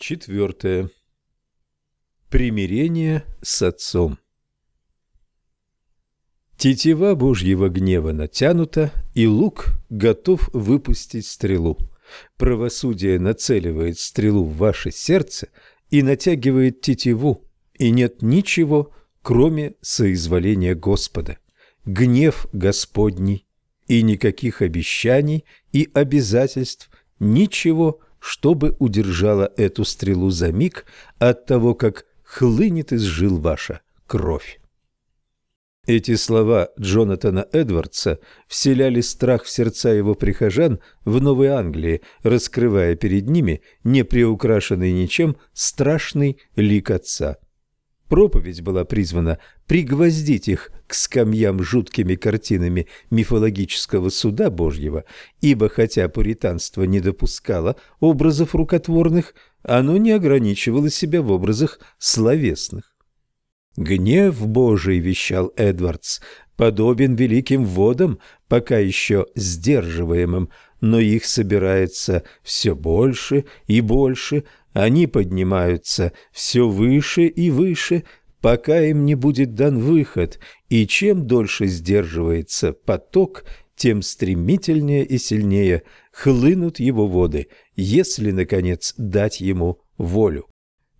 Четвертое. Примирение с Отцом. Тетива Божьего гнева натянута, и лук готов выпустить стрелу. Правосудие нацеливает стрелу в ваше сердце и натягивает тетиву, и нет ничего, кроме соизволения Господа. Гнев Господний, и никаких обещаний и обязательств, ничего чтобы удержала эту стрелу за миг от того, как хлынет из жил ваша кровь. Эти слова Джонатана Эдвардса вселяли страх в сердца его прихожан в Новой Англии, раскрывая перед ними, не приукрашенный ничем, страшный лик отца – Проповедь была призвана пригвоздить их к скамьям жуткими картинами мифологического суда Божьего, ибо хотя пуританство не допускало образов рукотворных, оно не ограничивало себя в образах словесных. «Гнев Божий, — вещал Эдвардс, — подобен великим водам, пока еще сдерживаемым, но их собирается все больше и больше, они поднимаются все выше и выше, пока им не будет дан выход, и чем дольше сдерживается поток, тем стремительнее и сильнее хлынут его воды, если, наконец, дать ему волю.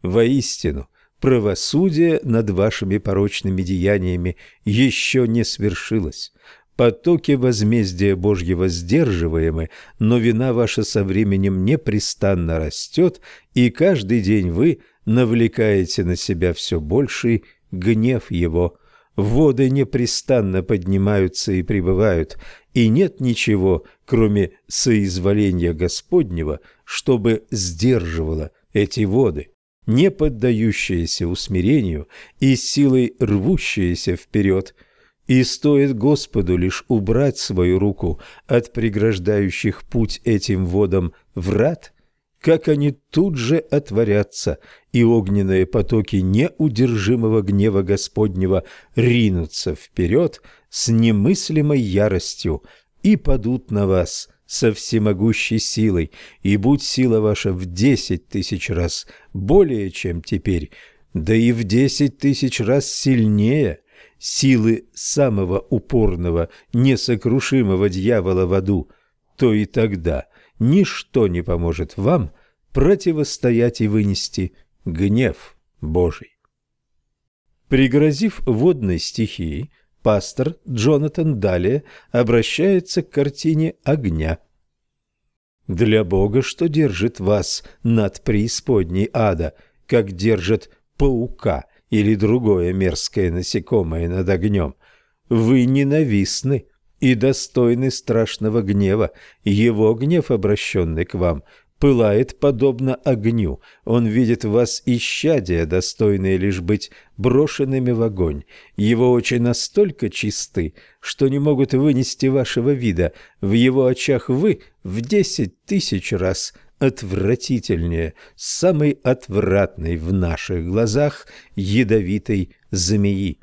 Воистину, правосудие над вашими порочными деяниями еще не свершилось. Потоки возмездия Божьего сдерживаемы, но вина ваша со временем непрестанно растет, и каждый день вы навлекаете на себя все больший гнев его. Воды непрестанно поднимаются и прибывают, и нет ничего, кроме соизволения Господнего, чтобы сдерживало эти воды не поддающиеся усмирению и силой рвущиеся вперед – и стоит Господу лишь убрать свою руку от преграждающих путь этим водам врат, как они тут же отворятся, и огненные потоки неудержимого гнева Господнего ринутся вперед с немыслимой яростью и падут на вас со всемогущей силой, и будь сила ваша в десять тысяч раз более, чем теперь, да и в десять тысяч раз сильнее – силы самого упорного, несокрушимого дьявола в аду, то и тогда ничто не поможет вам противостоять и вынести гнев Божий. Пригрозив водной стихией, пастор Джонатан далее обращается к картине огня. «Для Бога, что держит вас над преисподней ада, как держит паука или другое мерзкое насекомое над огнем. Вы ненавистны и достойны страшного гнева. Его гнев, обращенный к вам, пылает подобно огню. Он видит в вас исчадия, достойные лишь быть брошенными в огонь. Его очи настолько чисты, что не могут вынести вашего вида. В его очах вы в десять тысяч раз отвратительнее самой отвратной в наших глазах ядовитой змеи.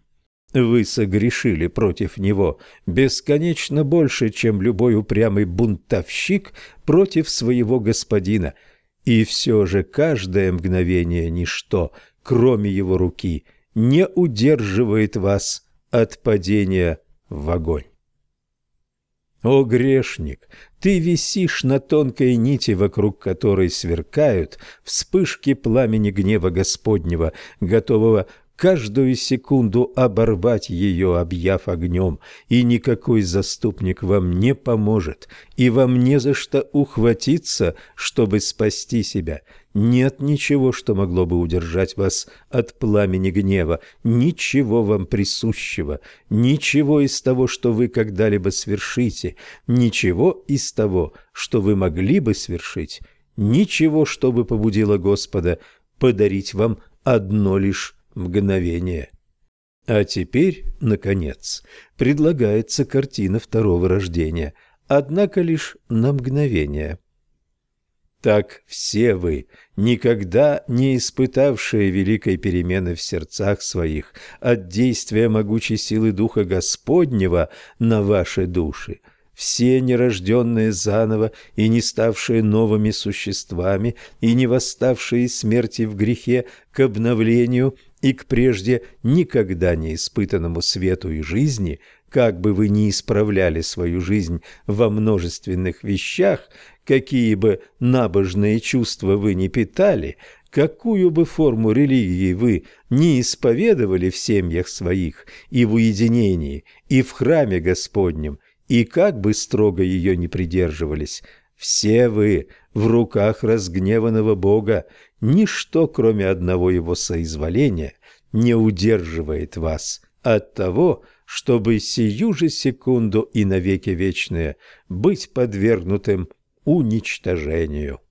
Вы согрешили против него бесконечно больше, чем любой упрямый бунтовщик против своего господина, и все же каждое мгновение ничто, кроме его руки, не удерживает вас от падения в огонь. О, грешник, ты висишь на тонкой нити, вокруг которой сверкают вспышки пламени гнева Господнего, готового каждую секунду оборвать ее, объяв огнем, и никакой заступник вам не поможет, и вам не за что ухватиться, чтобы спасти себя. Нет ничего, что могло бы удержать вас от пламени гнева, ничего вам присущего, ничего из того, что вы когда-либо свершите, ничего из того, что вы могли бы свершить, ничего, что бы побудило Господа подарить вам одно лишь мгновение. А теперь, наконец, предлагается картина второго рождения, однако лишь на мгновение. Так все вы, никогда не испытавшие великой перемены в сердцах своих от действия могучей силы Духа Господнего на ваши души, все нерожденные заново и не ставшие новыми существами и не восставшие из смерти в грехе к обновлению и к прежде никогда не испытанному свету и жизни, как бы вы ни исправляли свою жизнь во множественных вещах, какие бы набожные чувства вы не питали, какую бы форму религии вы не исповедовали в семьях своих и в уединении, и в храме Господнем, и как бы строго ее не придерживались, все вы в руках разгневанного Бога, ничто, кроме одного его соизволения, не удерживает вас от того, чтобы сию же секунду и навеки вечные быть подвергнутым уничтожению.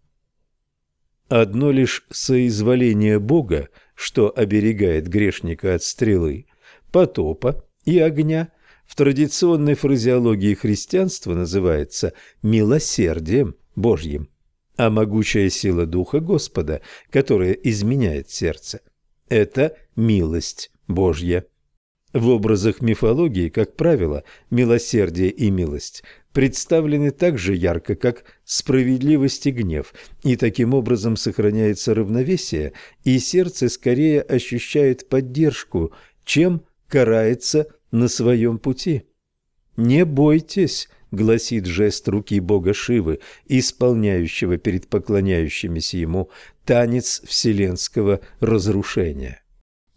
Одно лишь соизволение Бога, что оберегает грешника от стрелы, потопа и огня, в традиционной фразеологии христианства называется милосердием Божьим, а могучая сила Духа Господа, которая изменяет сердце, это милость Божья. В образах мифологии, как правило, милосердие и милость представлены так же ярко, как справедливость и гнев, и таким образом сохраняется равновесие, и сердце скорее ощущает поддержку, чем карается на своем пути. «Не бойтесь», — гласит жест руки бога Шивы, исполняющего перед поклоняющимися ему танец вселенского разрушения.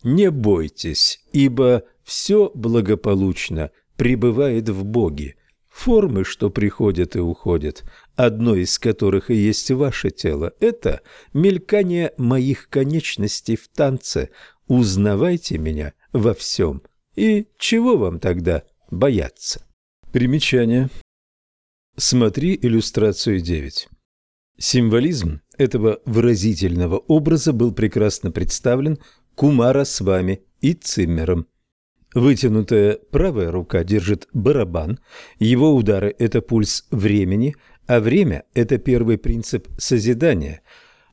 «Не бойтесь, ибо все благополучно пребывает в Боге, формы, что приходят и уходят, одно из которых и есть ваше тело, это мелькание моих конечностей в танце. Узнавайте меня во всем. И чего вам тогда бояться? Примечание. Смотри иллюстрацию 9. Символизм этого выразительного образа был прекрасно представлен Кумара с вами и Циммером. Вытянутая правая рука держит барабан, его удары – это пульс времени, а время – это первый принцип созидания.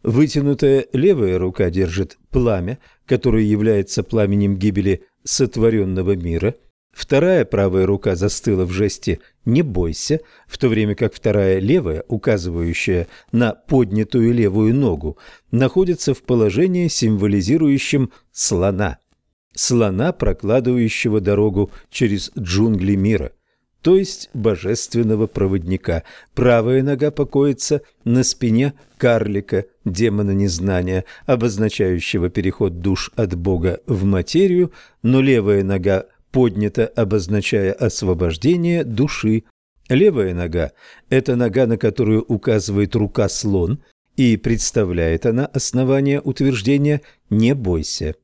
Вытянутая левая рука держит пламя, которое является пламенем гибели сотворенного мира. Вторая правая рука застыла в жесте «не бойся», в то время как вторая левая, указывающая на поднятую левую ногу, находится в положении, символизирующем слона – слона, прокладывающего дорогу через джунгли мира, то есть божественного проводника. Правая нога покоится на спине карлика, демона незнания, обозначающего переход душ от Бога в материю, но левая нога поднята, обозначая освобождение души. Левая нога – это нога, на которую указывает рука слон, и представляет она основание утверждения «не бойся».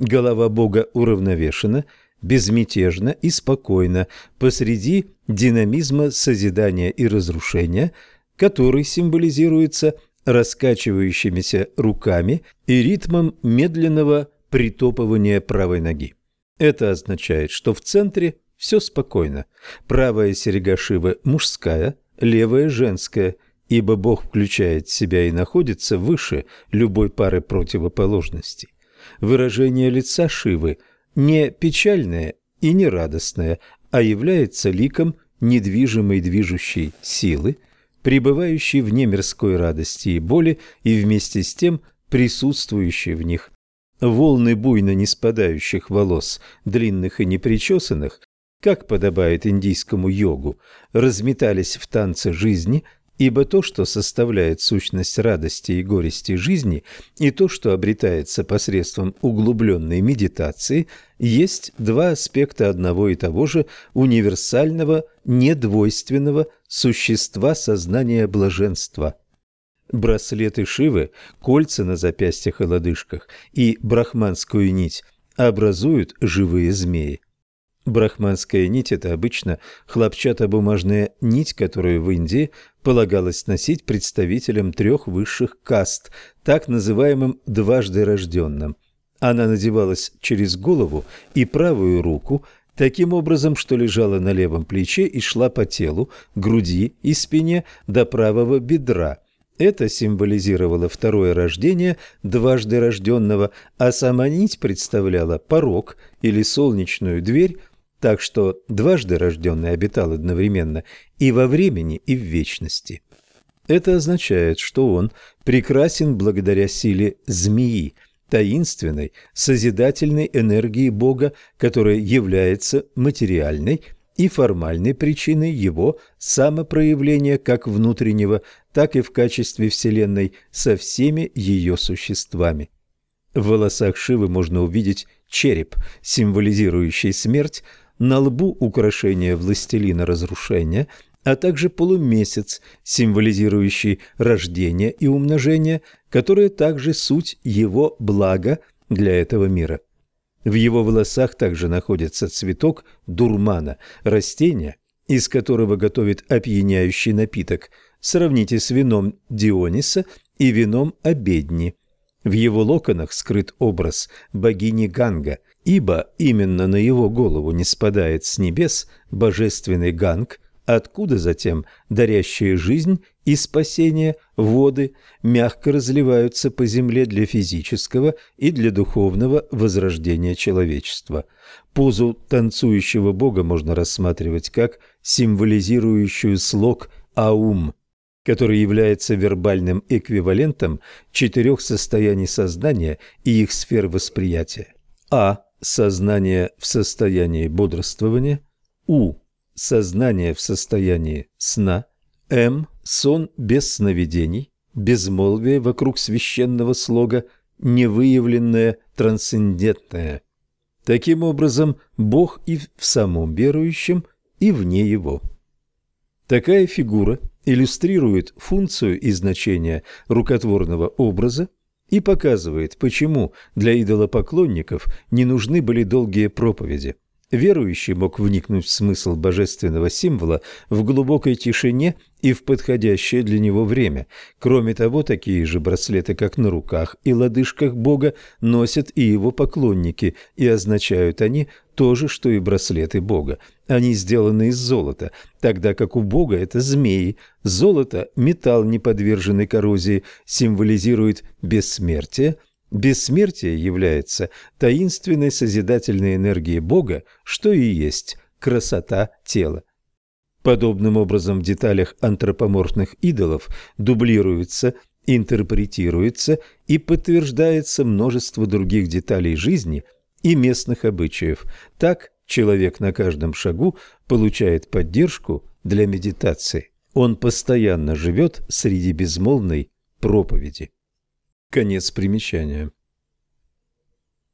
Голова Бога уравновешена, безмятежна и спокойна посреди динамизма созидания и разрушения, который символизируется раскачивающимися руками и ритмом медленного притопывания правой ноги. Это означает, что в центре все спокойно. Правая серега Шивы мужская, левая женская, ибо Бог включает себя и находится выше любой пары противоположностей. Выражение лица Шивы не печальное и не радостное, а является ликом недвижимой движущей силы, пребывающей в немирской радости и боли и вместе с тем присутствующей в них. Волны буйно не спадающих волос, длинных и непричесанных, как подобает индийскому йогу, разметались в танце жизни – Ибо то, что составляет сущность радости и горести жизни, и то, что обретается посредством углубленной медитации, есть два аспекта одного и того же универсального, недвойственного существа сознания блаженства. Браслеты Шивы, кольца на запястьях и лодыжках и брахманскую нить образуют живые змеи. Брахманская нить – это обычно хлопчатобумажная нить, которую в Индии полагалось носить представителям трех высших каст, так называемым «дважды рожденным». Она надевалась через голову и правую руку, таким образом, что лежала на левом плече и шла по телу, груди и спине до правого бедра. Это символизировало второе рождение дважды рожденного, а сама нить представляла порог или солнечную дверь так что дважды рожденный обитал одновременно и во времени, и в вечности. Это означает, что он прекрасен благодаря силе змеи, таинственной, созидательной энергии Бога, которая является материальной и формальной причиной его самопроявления как внутреннего, так и в качестве Вселенной со всеми ее существами. В волосах Шивы можно увидеть череп, символизирующий смерть, на лбу украшение властелина разрушения, а также полумесяц, символизирующий рождение и умножение, которое также суть его блага для этого мира. В его волосах также находится цветок дурмана, растение, из которого готовят опьяняющий напиток. Сравните с вином Диониса и вином Обедни. В его локонах скрыт образ богини Ганга, ибо именно на его голову не спадает с небес божественный Ганг, откуда затем дарящие жизнь и спасение воды мягко разливаются по земле для физического и для духовного возрождения человечества. Позу танцующего бога можно рассматривать как символизирующую слог «аум», который является вербальным эквивалентом четырех состояний сознания и их сфер восприятия. А – сознание в состоянии бодрствования, У – сознание в состоянии сна, М – сон без сновидений, безмолвие вокруг священного слога, невыявленное трансцендентное. Таким образом, Бог и в самом верующем, и вне его. Такая фигура иллюстрирует функцию и значение рукотворного образа и показывает, почему для идолопоклонников не нужны были долгие проповеди. Верующий мог вникнуть в смысл божественного символа в глубокой тишине и в подходящее для него время. Кроме того, такие же браслеты, как на руках и лодыжках Бога, носят и его поклонники, и означают они то же, что и браслеты Бога. Они сделаны из золота, тогда как у Бога это змеи. Золото, металл, не подверженный коррозии, символизирует бессмертие – Бессмертие является таинственной созидательной энергией Бога, что и есть красота тела. Подобным образом в деталях антропоморфных идолов дублируется, интерпретируется и подтверждается множество других деталей жизни и местных обычаев. Так человек на каждом шагу получает поддержку для медитации. Он постоянно живет среди безмолвной проповеди. Конец примечания.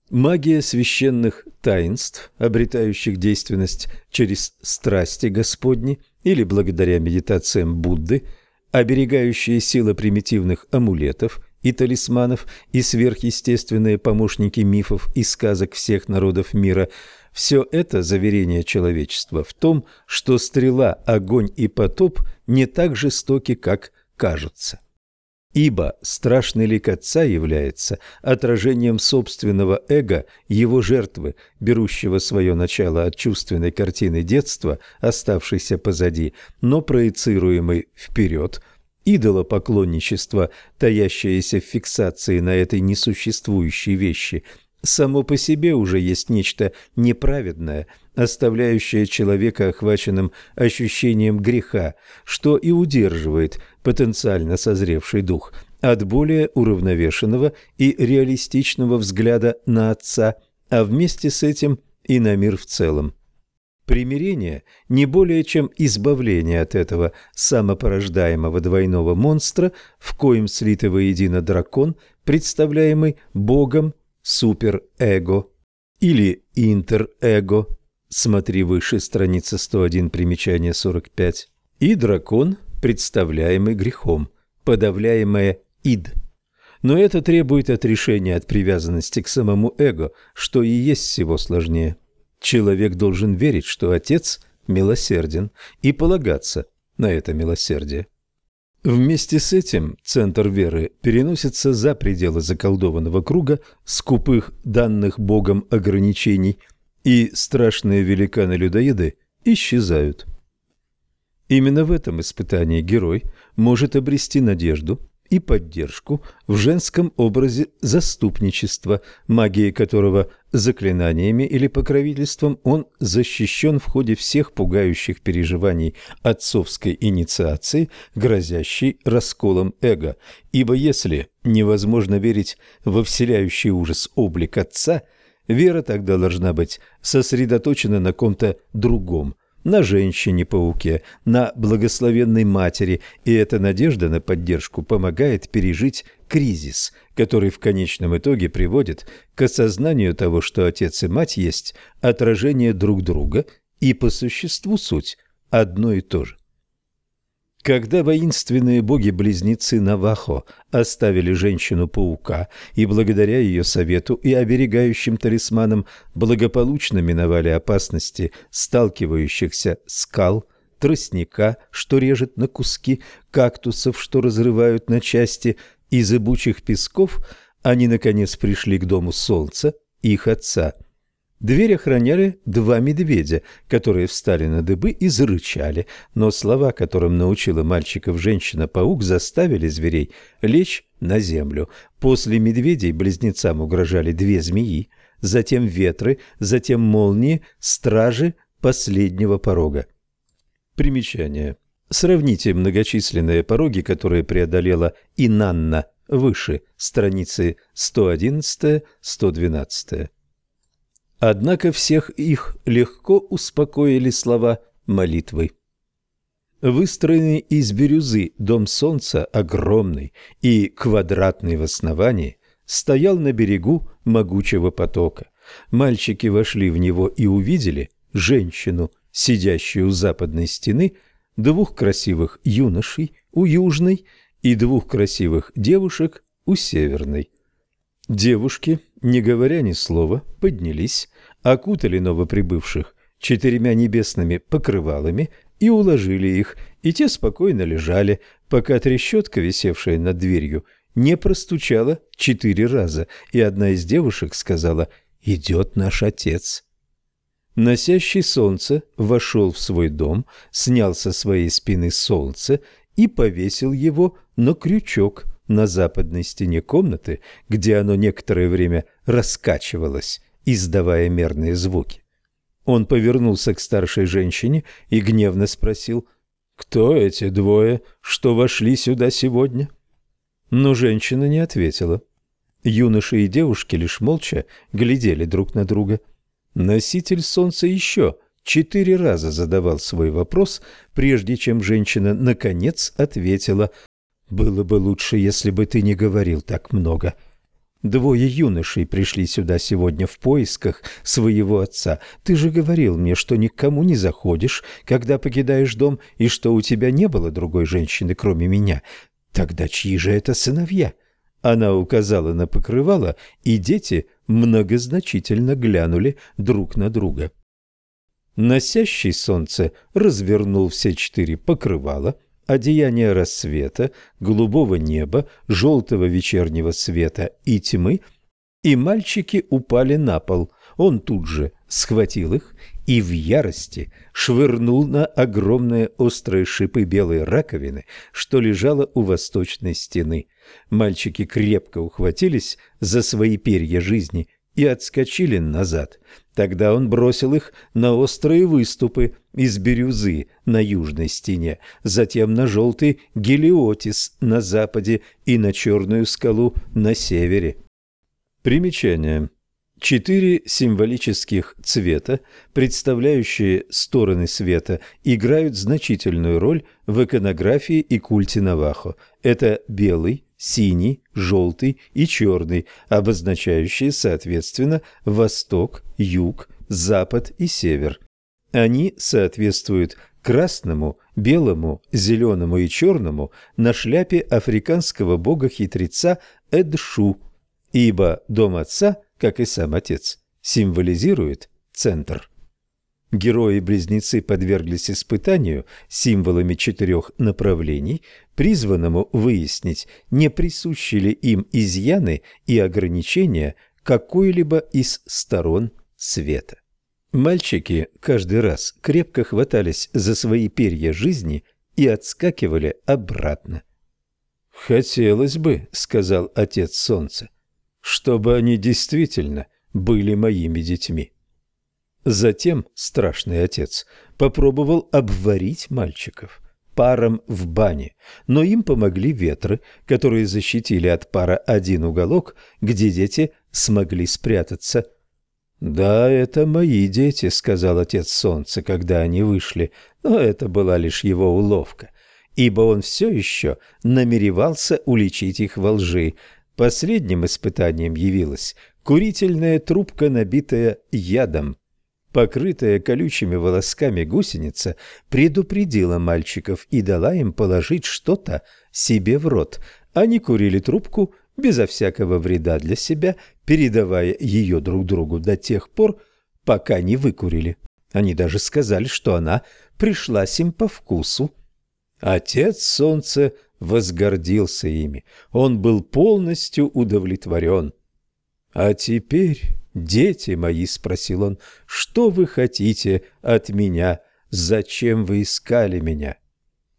Магия священных таинств, обретающих действенность через страсти Господни или благодаря медитациям Будды, оберегающие силы примитивных амулетов и талисманов и сверхъестественные помощники мифов и сказок всех народов мира – все это заверение человечества в том, что стрела, огонь и потоп не так жестоки, как кажутся. Ибо страшный лик отца является отражением собственного эго его жертвы, берущего свое начало от чувственной картины детства, оставшейся позади, но проецируемой вперед, идолопоклонничество, таящееся в фиксации на этой несуществующей вещи, само по себе уже есть нечто неправедное, оставляющее человека охваченным ощущением греха, что и удерживает потенциально созревший дух от более уравновешенного и реалистичного взгляда на Отца, а вместе с этим и на мир в целом. Примирение не более чем избавление от этого самопорождаемого двойного монстра, в коем слиты воедино дракон, представляемый Богом суперэго или интерэго, смотри выше, страница 101, примечание 45, и дракон, представляемый грехом, подавляемое ид. Но это требует отрешения от привязанности к самому эго, что и есть всего сложнее. Человек должен верить, что Отец милосерден, и полагаться на это милосердие. Вместе с этим центр веры переносится за пределы заколдованного круга скупых данных Богом ограничений, и страшные великаны-людоеды исчезают. Именно в этом испытании герой может обрести надежду и поддержку в женском образе заступничества, магией которого заклинаниями или покровительством он защищен в ходе всех пугающих переживаний отцовской инициации, грозящей расколом эго. Ибо если невозможно верить во вселяющий ужас облик отца, вера тогда должна быть сосредоточена на ком-то другом, на женщине-пауке, на благословенной матери, и эта надежда на поддержку помогает пережить кризис, который в конечном итоге приводит к осознанию того, что отец и мать есть отражение друг друга и по существу суть одно и то же. Когда воинственные боги-близнецы Навахо оставили женщину-паука и благодаря ее совету и оберегающим талисманам благополучно миновали опасности сталкивающихся скал, тростника, что режет на куски, кактусов, что разрывают на части, и зыбучих песков, они, наконец, пришли к дому солнца, их отца – Дверь охраняли два медведя, которые встали на дыбы и зарычали, но слова, которым научила мальчиков женщина-паук, заставили зверей лечь на землю. После медведей близнецам угрожали две змеи, затем ветры, затем молнии, стражи последнего порога. Примечание. Сравните многочисленные пороги, которые преодолела Инанна выше, страницы 111-112. Однако всех их легко успокоили слова молитвы. Выстроенный из бирюзы дом солнца, огромный и квадратный в основании, стоял на берегу могучего потока. Мальчики вошли в него и увидели женщину, сидящую у западной стены, двух красивых юношей у южной и двух красивых девушек у северной. Девушки, не говоря ни слова, поднялись, окутали новоприбывших четырьмя небесными покрывалами и уложили их, и те спокойно лежали, пока трещотка, висевшая над дверью, не простучала четыре раза, и одна из девушек сказала «Идет наш отец». Носящий солнце вошел в свой дом, снял со своей спины солнце и повесил его на крючок – на западной стене комнаты, где оно некоторое время раскачивалось, издавая мерные звуки. Он повернулся к старшей женщине и гневно спросил, «Кто эти двое, что вошли сюда сегодня?» Но женщина не ответила. Юноши и девушки лишь молча глядели друг на друга. Носитель солнца еще четыре раза задавал свой вопрос, прежде чем женщина наконец ответила было бы лучше, если бы ты не говорил так много. Двое юношей пришли сюда сегодня в поисках своего отца. Ты же говорил мне, что никому не заходишь, когда покидаешь дом, и что у тебя не было другой женщины, кроме меня. Тогда чьи же это сыновья?» Она указала на покрывало, и дети многозначительно глянули друг на друга. Носящий солнце развернул все четыре покрывала – одеяние рассвета, голубого неба, желтого вечернего света и тьмы, и мальчики упали на пол. Он тут же схватил их и в ярости швырнул на огромные острые шипы белой раковины, что лежало у восточной стены. Мальчики крепко ухватились за свои перья жизни и отскочили назад. Тогда он бросил их на острые выступы из бирюзы на южной стене, затем на желтый гелиотис на западе и на черную скалу на севере. Примечание. Четыре символических цвета, представляющие стороны света, играют значительную роль в иконографии и культе Навахо. Это белый, синий, желтый и черный, обозначающие, соответственно, восток, юг, запад и север. Они соответствуют красному, белому, зеленому и черному на шляпе африканского бога-хитреца Эдшу, ибо дом отца, как и сам отец, символизирует центр. Герои-близнецы подверглись испытанию символами четырех направлений, призванному выяснить, не присущи ли им изъяны и ограничения какой-либо из сторон света. Мальчики каждый раз крепко хватались за свои перья жизни и отскакивали обратно. «Хотелось бы, — сказал отец солнца, — чтобы они действительно были моими детьми». Затем страшный отец попробовал обварить мальчиков паром в бане, но им помогли ветры, которые защитили от пара один уголок, где дети смогли спрятаться. «Да, это мои дети», — сказал отец солнца, когда они вышли, но это была лишь его уловка, ибо он все еще намеревался уличить их во лжи. Последним испытанием явилась курительная трубка, набитая ядом. Покрытая колючими волосками гусеница предупредила мальчиков и дала им положить что-то себе в рот. Они курили трубку безо всякого вреда для себя, передавая ее друг другу до тех пор, пока не выкурили. Они даже сказали, что она пришлась им по вкусу. Отец солнца возгордился ими. Он был полностью удовлетворен. А теперь «Дети мои», — спросил он, — «что вы хотите от меня? Зачем вы искали меня?»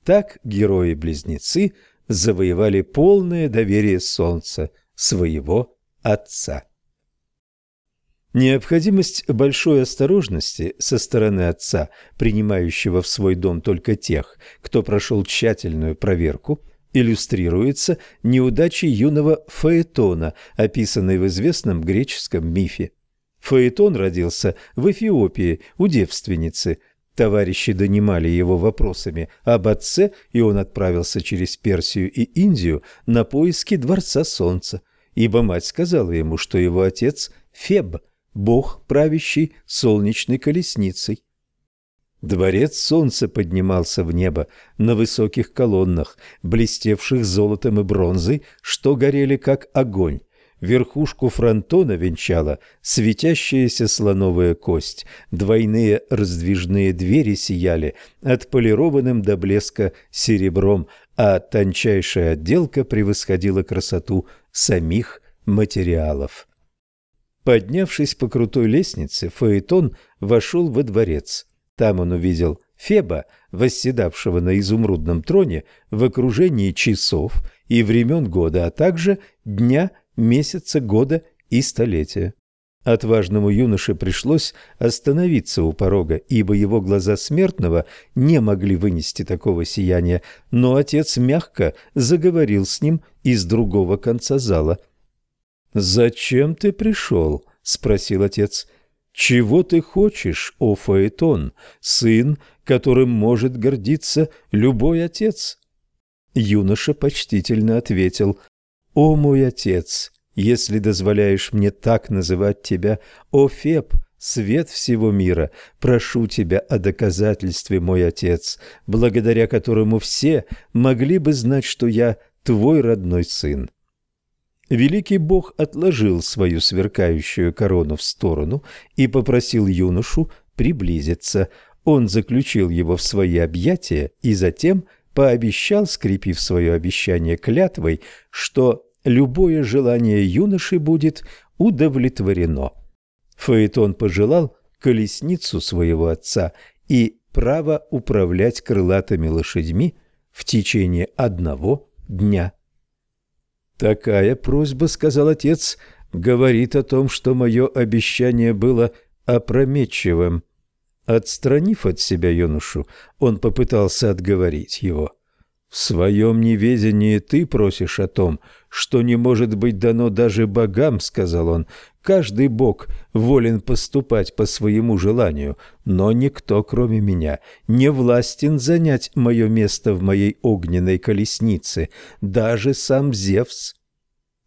Так герои-близнецы завоевали полное доверие солнца, своего отца. Необходимость большой осторожности со стороны отца, принимающего в свой дом только тех, кто прошел тщательную проверку, иллюстрируется неудачей юного Фаэтона, описанной в известном греческом мифе. Фаэтон родился в Эфиопии у девственницы. Товарищи донимали его вопросами об отце, и он отправился через Персию и Индию на поиски Дворца Солнца, ибо мать сказала ему, что его отец – Феб, бог, правящий солнечной колесницей. Дворец солнца поднимался в небо на высоких колоннах, блестевших золотом и бронзой, что горели как огонь. Верхушку фронтона венчала светящаяся слоновая кость, двойные раздвижные двери сияли отполированным до блеска серебром, а тончайшая отделка превосходила красоту самих материалов. Поднявшись по крутой лестнице, Фаэтон вошел во дворец – там он увидел Феба, восседавшего на изумрудном троне в окружении часов и времен года, а также дня, месяца, года и столетия. Отважному юноше пришлось остановиться у порога, ибо его глаза смертного не могли вынести такого сияния, но отец мягко заговорил с ним из другого конца зала. «Зачем ты пришел?» — спросил отец. — чего ты хочешь, о Фаэтон, сын, которым может гордиться любой отец? Юноша почтительно ответил, «О мой отец, если дозволяешь мне так называть тебя, о Феб, свет всего мира, прошу тебя о доказательстве, мой отец, благодаря которому все могли бы знать, что я твой родной сын». Великий бог отложил свою сверкающую корону в сторону и попросил юношу приблизиться. Он заключил его в свои объятия и затем пообещал, скрепив свое обещание клятвой, что любое желание юноши будет удовлетворено. Фаэтон пожелал колесницу своего отца и право управлять крылатыми лошадьми в течение одного дня. «Такая просьба, — сказал отец, — говорит о том, что мое обещание было опрометчивым». Отстранив от себя юношу, он попытался отговорить его. «В своем неведении ты просишь о том, что не может быть дано даже богам, — сказал он. Каждый бог волен поступать по своему желанию, но никто, кроме меня, не властен занять мое место в моей огненной колеснице, даже сам Зевс.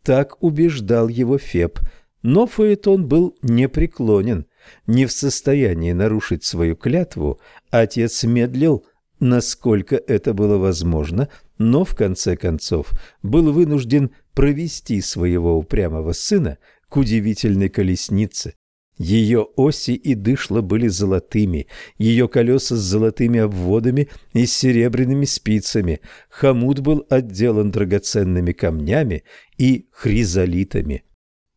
Так убеждал его Феб, но Фаэтон был непреклонен, не в состоянии нарушить свою клятву, отец медлил, насколько это было возможно, но в конце концов был вынужден провести своего упрямого сына к удивительной колеснице. Ее оси и дышла были золотыми, ее колеса с золотыми обводами и с серебряными спицами, хомут был отделан драгоценными камнями и хризолитами.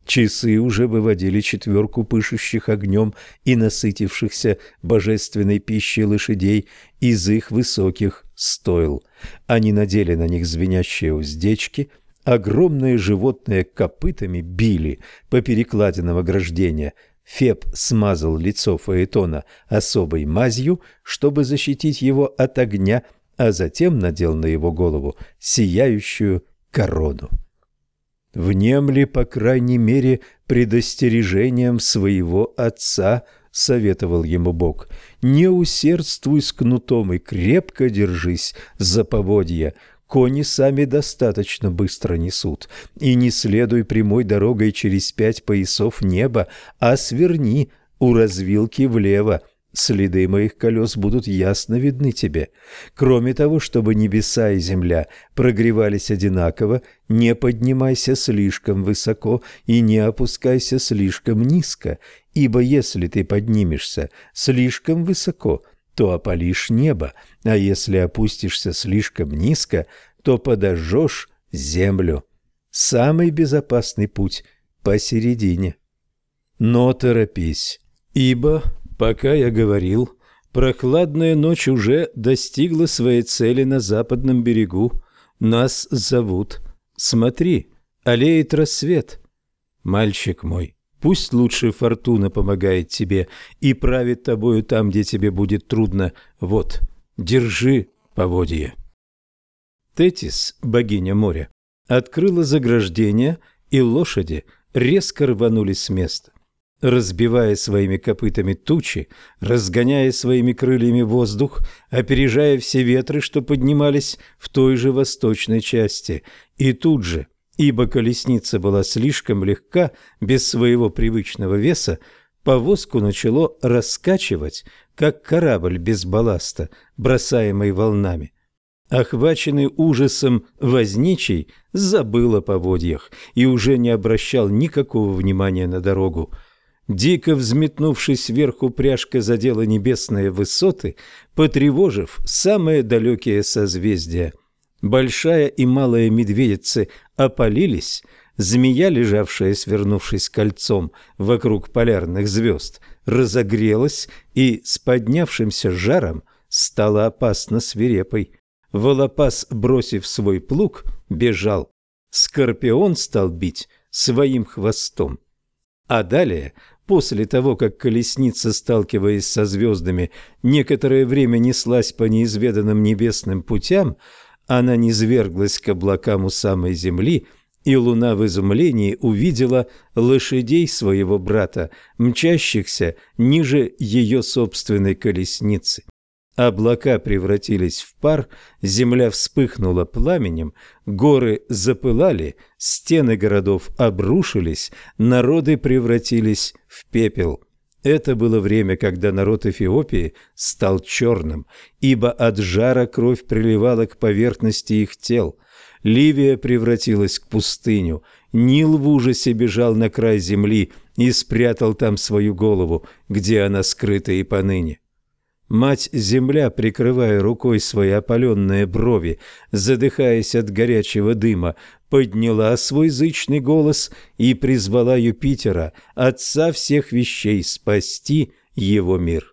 Часы уже выводили четверку пышущих огнем и насытившихся божественной пищей лошадей из их высоких стойл. Они надели на них звенящие уздечки, огромные животные копытами били по перекладинам ограждения. Феб смазал лицо Фаэтона особой мазью, чтобы защитить его от огня, а затем надел на его голову сияющую корону внемли, по крайней мере, предостережением своего отца, советовал ему Бог. Не усердствуй с кнутом и крепко держись за поводья. Кони сами достаточно быстро несут. И не следуй прямой дорогой через пять поясов неба, а сверни у развилки влево, следы моих колес будут ясно видны тебе. Кроме того, чтобы небеса и земля прогревались одинаково, не поднимайся слишком высоко и не опускайся слишком низко, ибо если ты поднимешься слишком высоко, то опалишь небо, а если опустишься слишком низко, то подожжешь землю. Самый безопасный путь посередине. Но торопись, ибо Пока я говорил, прохладная ночь уже достигла своей цели на западном берегу. Нас зовут. Смотри, олеет рассвет. Мальчик мой, пусть лучше фортуна помогает тебе и правит тобою там, где тебе будет трудно. Вот, держи поводье. Тетис, богиня моря, открыла заграждение, и лошади резко рванули с места разбивая своими копытами тучи, разгоняя своими крыльями воздух, опережая все ветры, что поднимались в той же восточной части. И тут же, ибо колесница была слишком легка, без своего привычного веса, повозку начало раскачивать, как корабль без балласта, бросаемый волнами. Охваченный ужасом возничий забыл о поводьях и уже не обращал никакого внимания на дорогу – Дико взметнувшись сверху, пряжка задела небесные высоты, потревожив самые далекие созвездия. Большая и малая медведицы опалились, змея, лежавшая, свернувшись кольцом вокруг полярных звезд, разогрелась и с поднявшимся жаром стала опасно свирепой. Волопас, бросив свой плуг, бежал. Скорпион стал бить своим хвостом. А далее После того, как колесница, сталкиваясь со звездами, некоторое время неслась по неизведанным небесным путям, она низверглась к облакам у самой земли, и луна в изумлении увидела лошадей своего брата, мчащихся ниже ее собственной колесницы. Облака превратились в пар, земля вспыхнула пламенем, горы запылали, стены городов обрушились, народы превратились в пепел. Это было время, когда народ Эфиопии стал черным, ибо от жара кровь приливала к поверхности их тел. Ливия превратилась к пустыню. Нил в ужасе бежал на край земли и спрятал там свою голову, где она скрыта и поныне. Мать-земля, прикрывая рукой свои опаленные брови, задыхаясь от горячего дыма, подняла свой зычный голос и призвала Юпитера, отца всех вещей, спасти его мир.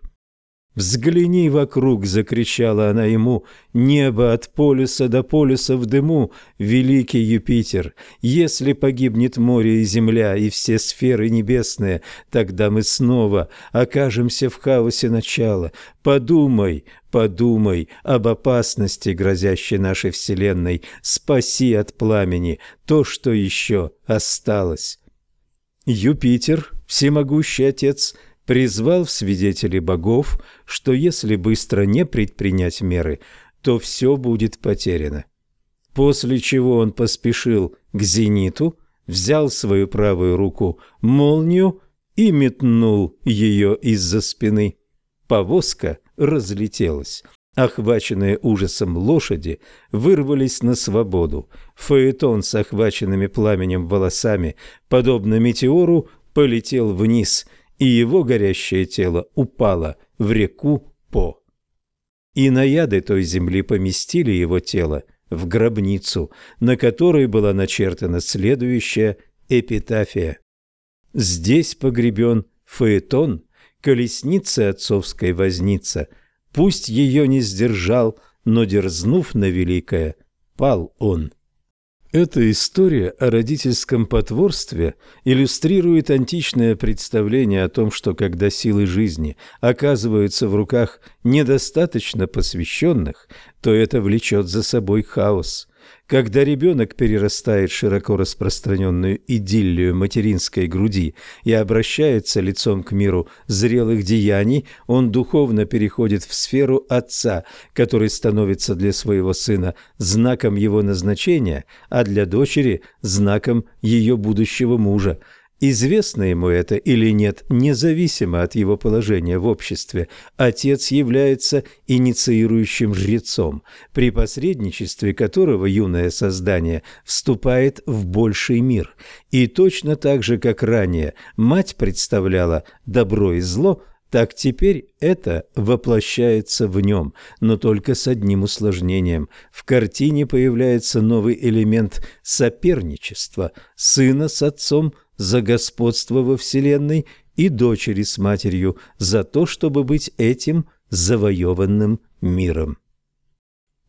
«Взгляни вокруг!» — закричала она ему. «Небо от полюса до полюса в дыму, великий Юпитер! Если погибнет море и земля, и все сферы небесные, тогда мы снова окажемся в хаосе начала. Подумай, подумай об опасности, грозящей нашей Вселенной. Спаси от пламени то, что еще осталось». Юпитер, всемогущий Отец, — призвал в свидетели богов, что если быстро не предпринять меры, то все будет потеряно. После чего он поспешил к зениту, взял свою правую руку молнию и метнул ее из-за спины. Повозка разлетелась. Охваченные ужасом лошади вырвались на свободу. Фаэтон с охваченными пламенем волосами, подобно метеору, полетел вниз – и его горящее тело упало в реку По. И наяды той земли поместили его тело в гробницу, на которой была начертана следующая эпитафия. Здесь погребен Фаэтон, колесница отцовской возница. Пусть ее не сдержал, но, дерзнув на великое, пал он. Эта история о родительском потворстве иллюстрирует античное представление о том, что когда силы жизни оказываются в руках недостаточно посвященных, то это влечет за собой хаос. Когда ребенок перерастает широко распространенную идиллию материнской груди и обращается лицом к миру зрелых деяний, он духовно переходит в сферу отца, который становится для своего сына знаком его назначения, а для дочери – знаком ее будущего мужа – Известно ему это или нет, независимо от его положения в обществе, отец является инициирующим жрецом, при посредничестве которого юное создание вступает в больший мир. И точно так же, как ранее мать представляла добро и зло, так теперь это воплощается в нем, но только с одним усложнением. В картине появляется новый элемент соперничества сына с отцом – за господство во Вселенной и дочери с матерью за то, чтобы быть этим завоеванным миром.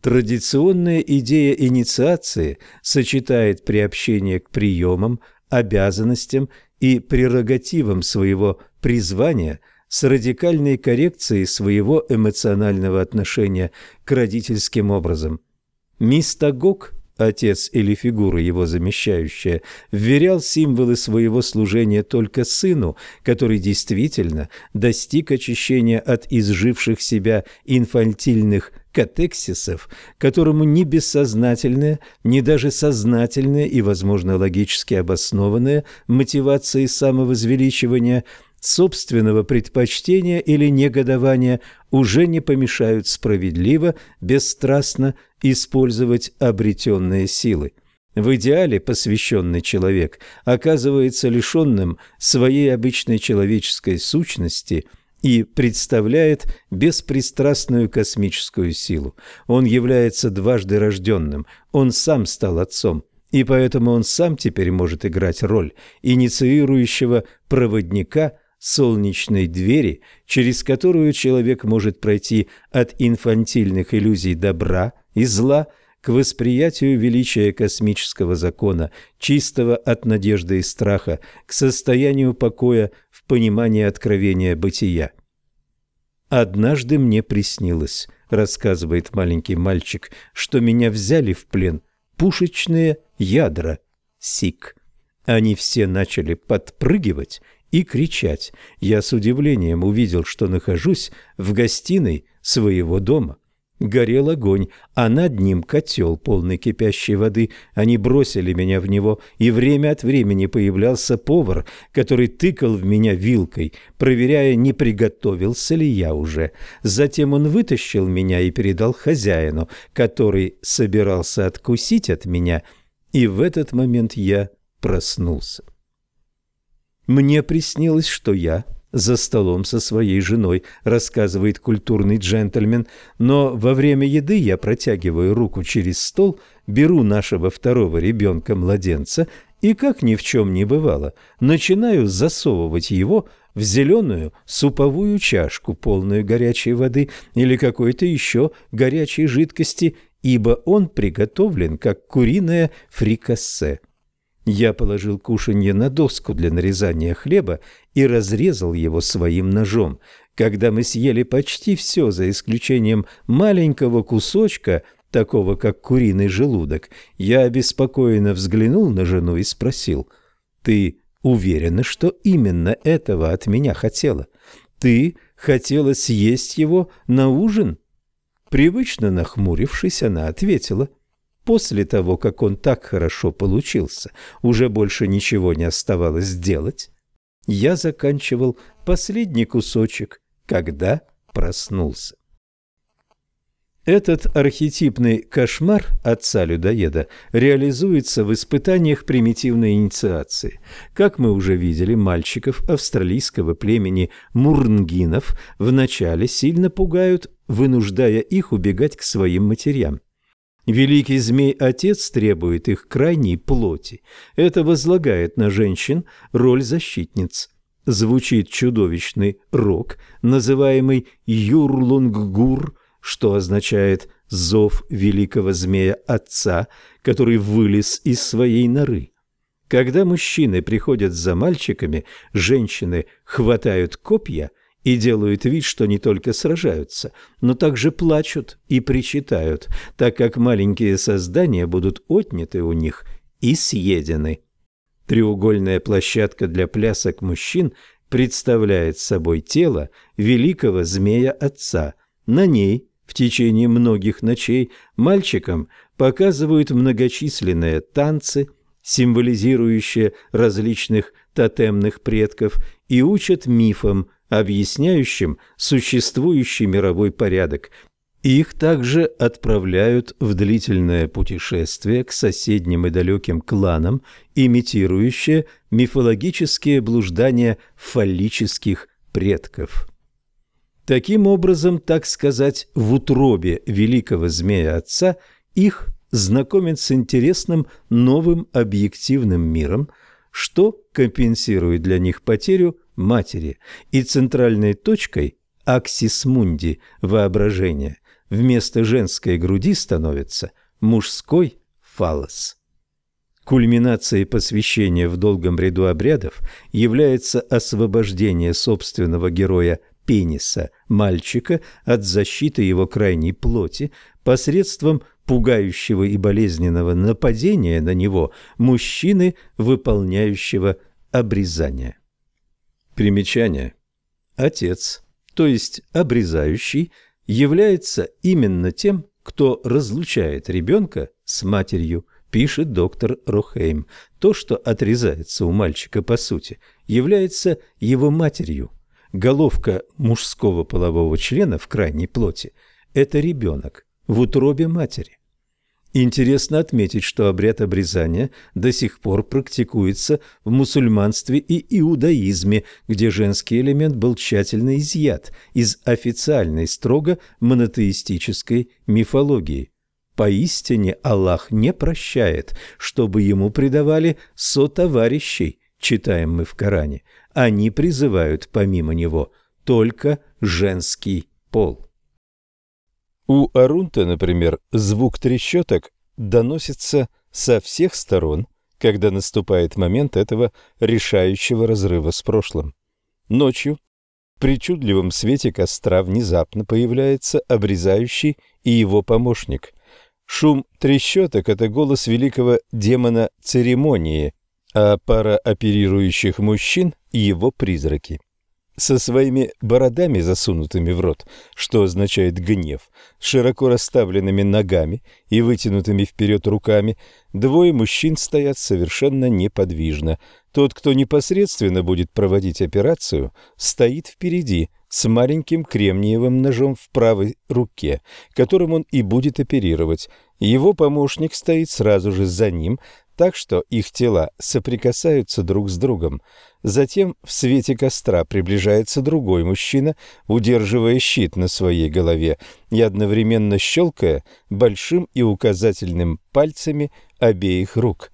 Традиционная идея инициации сочетает приобщение к приемам, обязанностям и прерогативам своего призвания с радикальной коррекцией своего эмоционального отношения к родительским образам. Мистагог отец или фигура его замещающая, вверял символы своего служения только сыну, который действительно достиг очищения от изживших себя инфантильных катексисов, которому ни бессознательная, ни даже сознательная и, возможно, логически обоснованная мотивация самовозвеличивания – собственного предпочтения или негодования уже не помешают справедливо, бесстрастно использовать обретенные силы. В идеале посвященный человек оказывается лишенным своей обычной человеческой сущности и представляет беспристрастную космическую силу. Он является дважды рожденным, он сам стал отцом, и поэтому он сам теперь может играть роль инициирующего проводника – солнечной двери, через которую человек может пройти от инфантильных иллюзий добра и зла к восприятию величия космического закона, чистого от надежды и страха, к состоянию покоя в понимании откровения бытия. «Однажды мне приснилось», — рассказывает маленький мальчик, «что меня взяли в плен пушечные ядра, СИК. Они все начали подпрыгивать и кричать. Я с удивлением увидел, что нахожусь в гостиной своего дома. Горел огонь, а над ним котел, полный кипящей воды. Они бросили меня в него, и время от времени появлялся повар, который тыкал в меня вилкой, проверяя, не приготовился ли я уже. Затем он вытащил меня и передал хозяину, который собирался откусить от меня, и в этот момент я проснулся. «Мне приснилось, что я за столом со своей женой», — рассказывает культурный джентльмен, «но во время еды я протягиваю руку через стол, беру нашего второго ребенка-младенца и, как ни в чем не бывало, начинаю засовывать его в зеленую суповую чашку, полную горячей воды или какой-то еще горячей жидкости, ибо он приготовлен как куриное фрикассе. Я положил кушанье на доску для нарезания хлеба и разрезал его своим ножом. Когда мы съели почти все, за исключением маленького кусочка, такого как куриный желудок, я обеспокоенно взглянул на жену и спросил, «Ты уверена, что именно этого от меня хотела? Ты хотела съесть его на ужин?» Привычно нахмурившись, она ответила, После того, как он так хорошо получился, уже больше ничего не оставалось делать. Я заканчивал последний кусочек, когда проснулся. Этот архетипный кошмар отца-людоеда реализуется в испытаниях примитивной инициации. Как мы уже видели, мальчиков австралийского племени мурнгинов вначале сильно пугают, вынуждая их убегать к своим матерям. Великий змей-отец требует их крайней плоти. Это возлагает на женщин роль защитниц. Звучит чудовищный рок, называемый Юрлунггур, что означает «зов великого змея-отца», который вылез из своей норы. Когда мужчины приходят за мальчиками, женщины хватают копья – и делают вид, что не только сражаются, но также плачут и причитают, так как маленькие создания будут отняты у них и съедены. Треугольная площадка для плясок мужчин представляет собой тело великого змея-отца. На ней в течение многих ночей мальчикам показывают многочисленные танцы, символизирующие различных тотемных предков, и учат мифам, объясняющим существующий мировой порядок. Их также отправляют в длительное путешествие к соседним и далеким кланам, имитирующие мифологические блуждания фаллических предков. Таким образом, так сказать, в утробе великого змея-отца их знакомят с интересным новым объективным миром, что компенсирует для них потерю матери, и центральной точкой аксис мунди воображения вместо женской груди становится мужской фалос. Кульминацией посвящения в долгом ряду обрядов является освобождение собственного героя пениса, мальчика, от защиты его крайней плоти посредством пугающего и болезненного нападения на него мужчины, выполняющего обрезание. Примечание. Отец, то есть обрезающий, является именно тем, кто разлучает ребенка с матерью, пишет доктор Рохейм. То, что отрезается у мальчика по сути, является его матерью. Головка мужского полового члена в крайней плоти – это ребенок в утробе матери. Интересно отметить, что обряд обрезания до сих пор практикуется в мусульманстве и иудаизме, где женский элемент был тщательно изъят из официальной строго монотеистической мифологии. Поистине Аллах не прощает, чтобы ему предавали сотоварищей, читаем мы в Коране. Они призывают помимо него только женский пол. У Арунта, например, звук трещоток доносится со всех сторон, когда наступает момент этого решающего разрыва с прошлым. Ночью в причудливом свете костра внезапно появляется обрезающий и его помощник. Шум трещоток – это голос великого демона церемонии, а пара оперирующих мужчин – его призраки со своими бородами, засунутыми в рот, что означает гнев, широко расставленными ногами и вытянутыми вперед руками, двое мужчин стоят совершенно неподвижно. Тот, кто непосредственно будет проводить операцию, стоит впереди с маленьким кремниевым ножом в правой руке, которым он и будет оперировать. Его помощник стоит сразу же за ним, так что их тела соприкасаются друг с другом. Затем в свете костра приближается другой мужчина, удерживая щит на своей голове и одновременно щелкая большим и указательным пальцами обеих рук.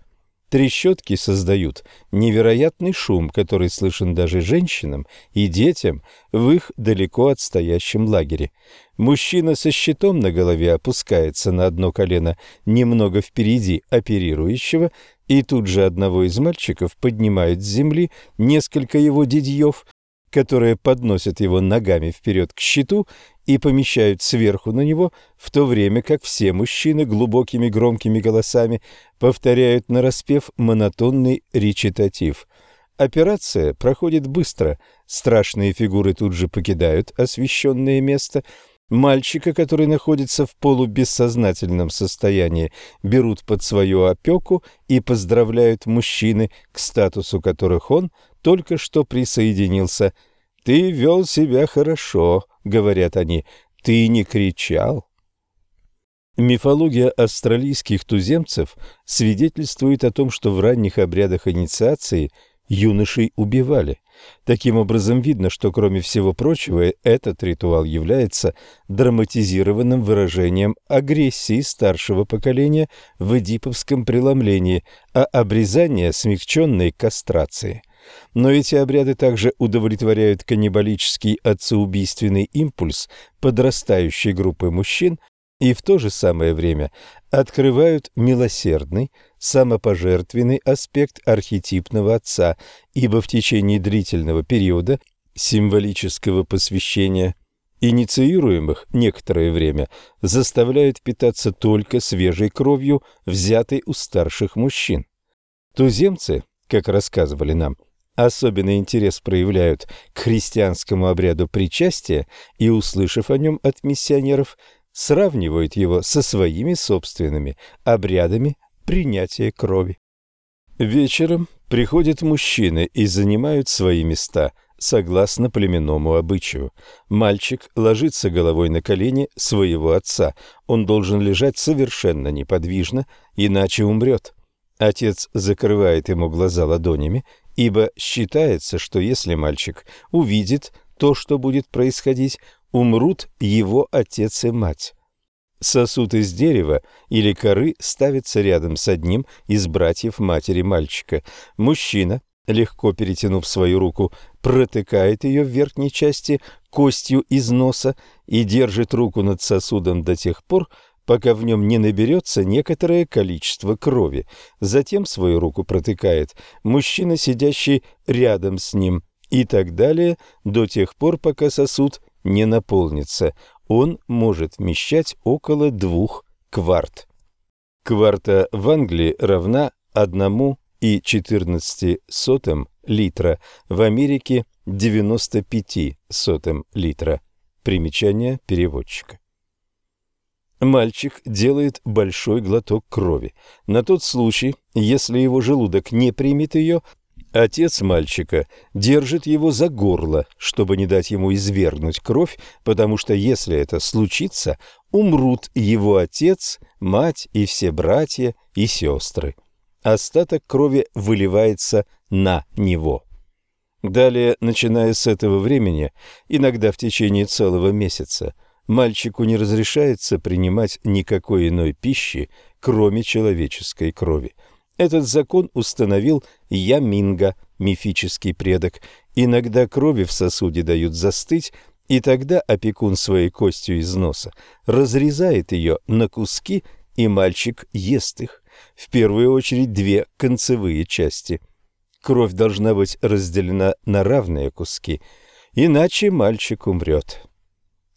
Трещотки создают невероятный шум, который слышен даже женщинам и детям в их далеко отстоящем лагере. Мужчина со щитом на голове опускается на одно колено немного впереди оперирующего, и тут же одного из мальчиков поднимают с земли несколько его дядьев, которые подносят его ногами вперед к щиту и помещают сверху на него, в то время как все мужчины глубокими громкими голосами повторяют нараспев монотонный речитатив. Операция проходит быстро, страшные фигуры тут же покидают освещенное место – Мальчика, который находится в полубессознательном состоянии, берут под свою опеку и поздравляют мужчины, к статусу которых он только что присоединился. «Ты вел себя хорошо», — говорят они, — «ты не кричал». Мифология австралийских туземцев свидетельствует о том, что в ранних обрядах инициации юношей убивали. Таким образом, видно, что, кроме всего прочего, этот ритуал является драматизированным выражением агрессии старшего поколения в эдиповском преломлении, а обрезание – смягченной кастрации. Но эти обряды также удовлетворяют каннибалический отцеубийственный импульс подрастающей группы мужчин и в то же самое время открывают милосердный, самопожертвенный аспект архетипного отца, ибо в течение длительного периода символического посвящения инициируемых некоторое время заставляют питаться только свежей кровью, взятой у старших мужчин. Туземцы, как рассказывали нам, особенный интерес проявляют к христианскому обряду причастия и, услышав о нем от миссионеров, сравнивают его со своими собственными обрядами принятия крови. Вечером приходят мужчины и занимают свои места согласно племенному обычаю. Мальчик ложится головой на колени своего отца. Он должен лежать совершенно неподвижно, иначе умрет. Отец закрывает ему глаза ладонями, ибо считается, что если мальчик увидит то, что будет происходить, умрут его отец и мать. Сосуд из дерева или коры ставится рядом с одним из братьев матери мальчика. Мужчина, легко перетянув свою руку, протыкает ее в верхней части костью из носа и держит руку над сосудом до тех пор, пока в нем не наберется некоторое количество крови. Затем свою руку протыкает мужчина, сидящий рядом с ним, и так далее до тех пор, пока сосуд не наполнится он может вмещать около двух кварт. Кварта в Англии равна 1,14 литра, в Америке 95 сотым литра. Примечание переводчика. Мальчик делает большой глоток крови. На тот случай, если его желудок не примет ее, Отец мальчика держит его за горло, чтобы не дать ему извергнуть кровь, потому что если это случится, умрут его отец, мать и все братья и сестры. Остаток крови выливается на него. Далее, начиная с этого времени, иногда в течение целого месяца, мальчику не разрешается принимать никакой иной пищи, кроме человеческой крови. Этот закон установил Яминга, мифический предок. Иногда крови в сосуде дают застыть, и тогда опекун своей костью из носа разрезает ее на куски, и мальчик ест их. В первую очередь две концевые части. Кровь должна быть разделена на равные куски, иначе мальчик умрет.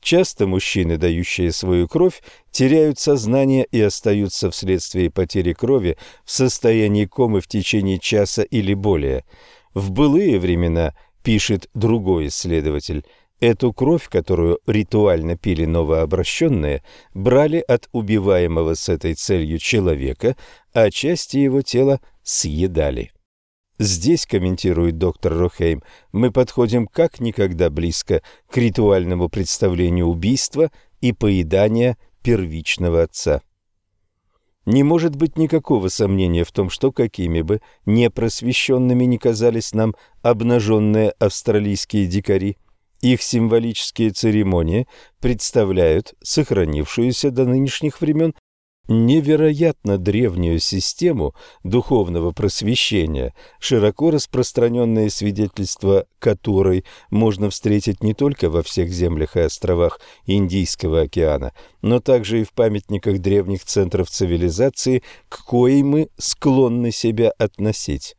Часто мужчины, дающие свою кровь, теряют сознание и остаются вследствие потери крови в состоянии комы в течение часа или более. В былые времена, пишет другой исследователь, эту кровь, которую ритуально пили новообращенные, брали от убиваемого с этой целью человека, а части его тела съедали. Здесь, комментирует доктор Рохейм, мы подходим как никогда близко к ритуальному представлению убийства и поедания первичного отца. Не может быть никакого сомнения в том, что какими бы непросвещенными ни казались нам обнаженные австралийские дикари, их символические церемонии представляют сохранившуюся до нынешних времен невероятно древнюю систему духовного просвещения, широко распространенные свидетельства которой можно встретить не только во всех землях и островах Индийского океана, но также и в памятниках древних центров цивилизации, к коей мы склонны себя относить.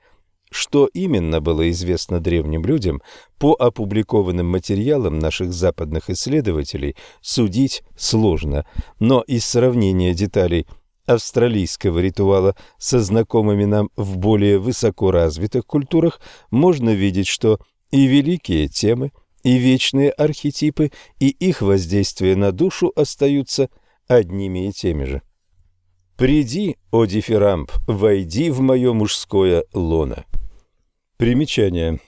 Что именно было известно древним людям, по опубликованным материалам наших западных исследователей судить сложно, но из сравнения деталей австралийского ритуала со знакомыми нам в более высоко развитых культурах можно видеть, что и великие темы, и вечные архетипы, и их воздействие на душу остаются одними и теми же. «Приди, о дифирамб, войди в мое мужское лоно». Примечание.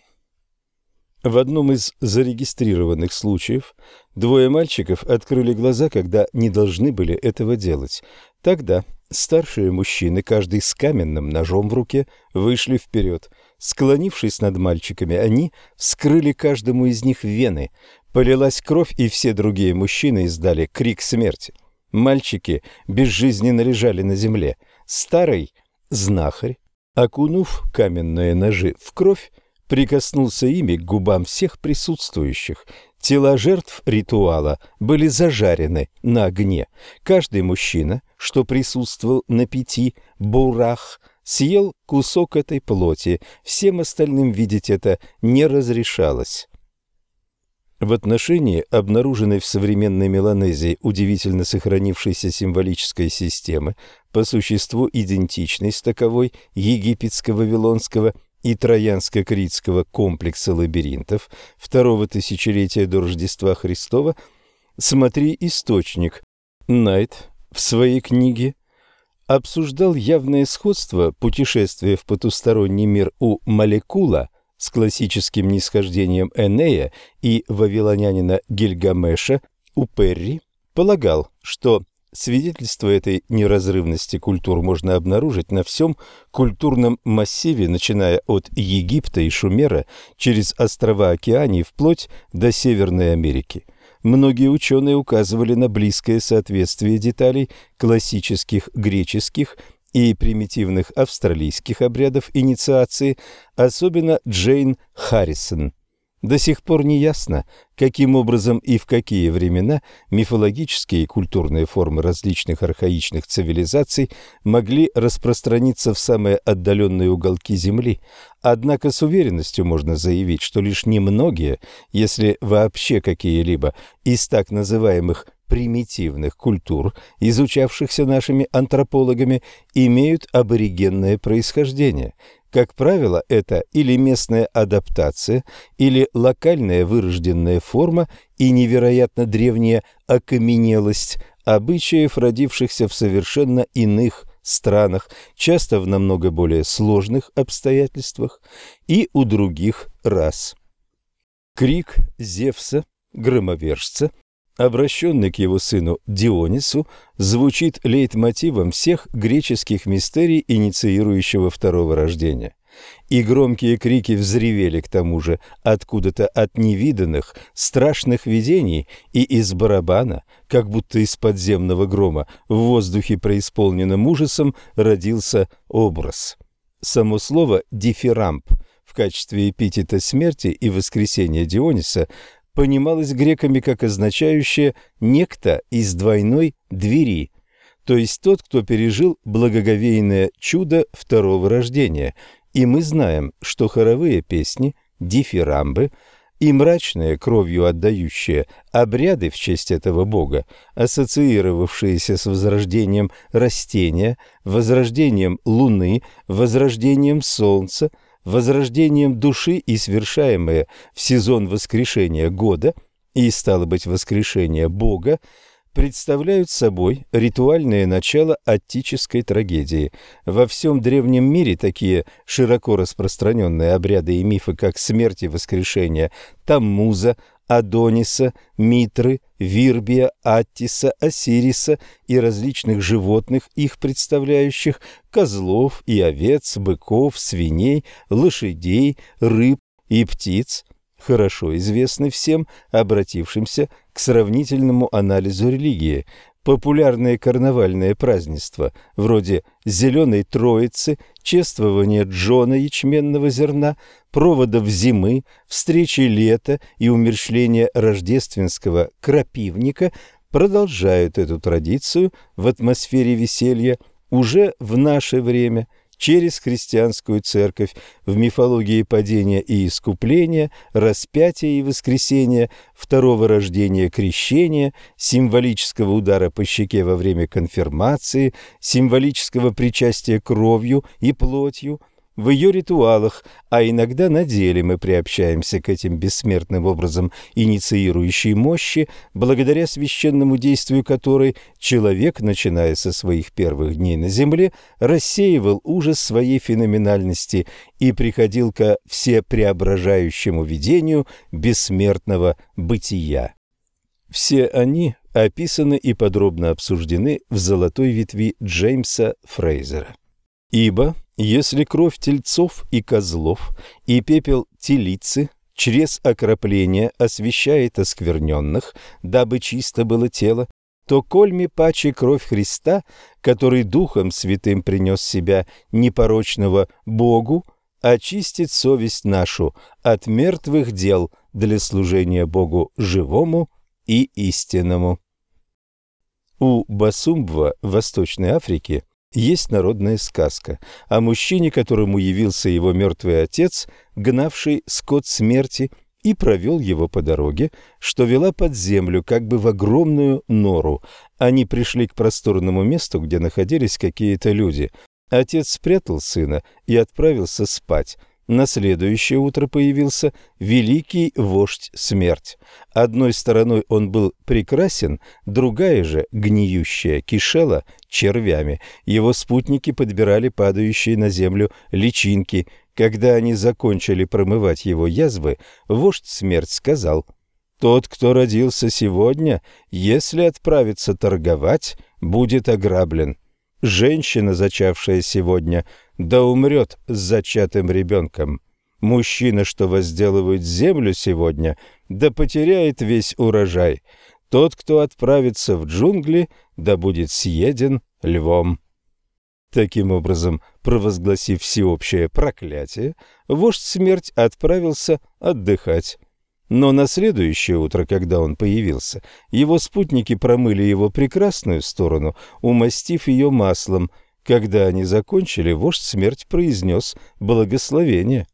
В одном из зарегистрированных случаев двое мальчиков открыли глаза, когда не должны были этого делать. Тогда старшие мужчины, каждый с каменным ножом в руке, вышли вперед. Склонившись над мальчиками, они вскрыли каждому из них вены. Полилась кровь, и все другие мужчины издали крик смерти. Мальчики безжизненно лежали на земле. Старый знахарь, окунув каменные ножи в кровь, прикоснулся ими к губам всех присутствующих. Тела жертв ритуала были зажарены на огне. Каждый мужчина, что присутствовал на пяти бурах, съел кусок этой плоти. Всем остальным видеть это не разрешалось. В отношении обнаруженной в современной Меланезии удивительно сохранившейся символической системы, по существу идентичной с таковой египетско-вавилонского и троянско-критского комплекса лабиринтов второго тысячелетия до Рождества Христова, смотри источник. Найт в своей книге обсуждал явное сходство путешествия в потусторонний мир у молекула с классическим нисхождением Энея и вавилонянина Гильгамеша у Перри, полагал, что свидетельство этой неразрывности культур можно обнаружить на всем культурном массиве, начиная от Египта и Шумера через острова Океании вплоть до Северной Америки. Многие ученые указывали на близкое соответствие деталей классических греческих и примитивных австралийских обрядов инициации, особенно Джейн Харрисон. До сих пор не ясно, каким образом и в какие времена мифологические и культурные формы различных архаичных цивилизаций могли распространиться в самые отдаленные уголки Земли. Однако с уверенностью можно заявить, что лишь немногие, если вообще какие-либо, из так называемых примитивных культур, изучавшихся нашими антропологами, имеют аборигенное происхождение. Как правило, это или местная адаптация, или локальная вырожденная форма и невероятно древняя окаменелость обычаев, родившихся в совершенно иных странах, часто в намного более сложных обстоятельствах, и у других рас. Крик Зевса, громовержца, обращенный к его сыну Дионису, звучит лейтмотивом всех греческих мистерий, инициирующего второго рождения. И громкие крики взревели к тому же откуда-то от невиданных, страшных видений, и из барабана, как будто из подземного грома, в воздухе преисполненным ужасом родился образ. Само слово «дифирамп» в качестве эпитета смерти и воскресения Диониса понималось греками как означающее «некто из двойной двери», то есть тот, кто пережил благоговейное чудо второго рождения. И мы знаем, что хоровые песни, дифирамбы и мрачные, кровью отдающие обряды в честь этого бога, ассоциировавшиеся с возрождением растения, возрождением луны, возрождением солнца – возрождением души и совершаемое в сезон воскрешения года, и, стало быть, воскрешения Бога, представляют собой ритуальное начало аттической трагедии. Во всем древнем мире такие широко распространенные обряды и мифы, как смерть и воскрешение Таммуза, Адониса, Митры, Вирбия, Аттиса, Осириса и различных животных, их представляющих, козлов и овец, быков, свиней, лошадей, рыб и птиц, хорошо известны всем обратившимся к сравнительному анализу религии, популярные карнавальные празднества, вроде «Зеленой Троицы», чествования Джона ячменного зерна, проводов зимы, встречи лета и умершления рождественского крапивника, продолжают эту традицию в атмосфере веселья уже в наше время – через христианскую церковь в мифологии падения и искупления, распятия и воскресения, второго рождения крещения, символического удара по щеке во время конфирмации, символического причастия кровью и плотью – в ее ритуалах, а иногда на деле мы приобщаемся к этим бессмертным образом инициирующей мощи, благодаря священному действию которой человек, начиная со своих первых дней на земле, рассеивал ужас своей феноменальности и приходил ко всепреображающему видению бессмертного бытия. Все они описаны и подробно обсуждены в «Золотой ветви» Джеймса Фрейзера. Ибо Если кровь тельцов и козлов и пепел телицы через окропление освещает оскверненных, дабы чисто было тело, то кольми паче кровь Христа, который Духом Святым принес себя непорочного Богу, очистит совесть нашу от мертвых дел для служения Богу живому и истинному. У Басумбва Восточной Африке есть народная сказка о мужчине, которому явился его мертвый отец, гнавший скот смерти, и провел его по дороге, что вела под землю, как бы в огромную нору. Они пришли к просторному месту, где находились какие-то люди. Отец спрятал сына и отправился спать. На следующее утро появился великий вождь смерть. Одной стороной он был прекрасен, другая же, гниющая, кишела червями. Его спутники подбирали падающие на землю личинки. Когда они закончили промывать его язвы, вождь смерть сказал, «Тот, кто родился сегодня, если отправится торговать, будет ограблен». Женщина, зачавшая сегодня, да умрет с зачатым ребенком. Мужчина, что возделывает землю сегодня, да потеряет весь урожай. Тот, кто отправится в джунгли, да будет съеден львом. Таким образом, провозгласив всеобщее проклятие, вождь смерть отправился отдыхать. Но на следующее утро, когда он появился, его спутники промыли его прекрасную сторону, умастив ее маслом. Когда они закончили, вождь смерть произнес благословение.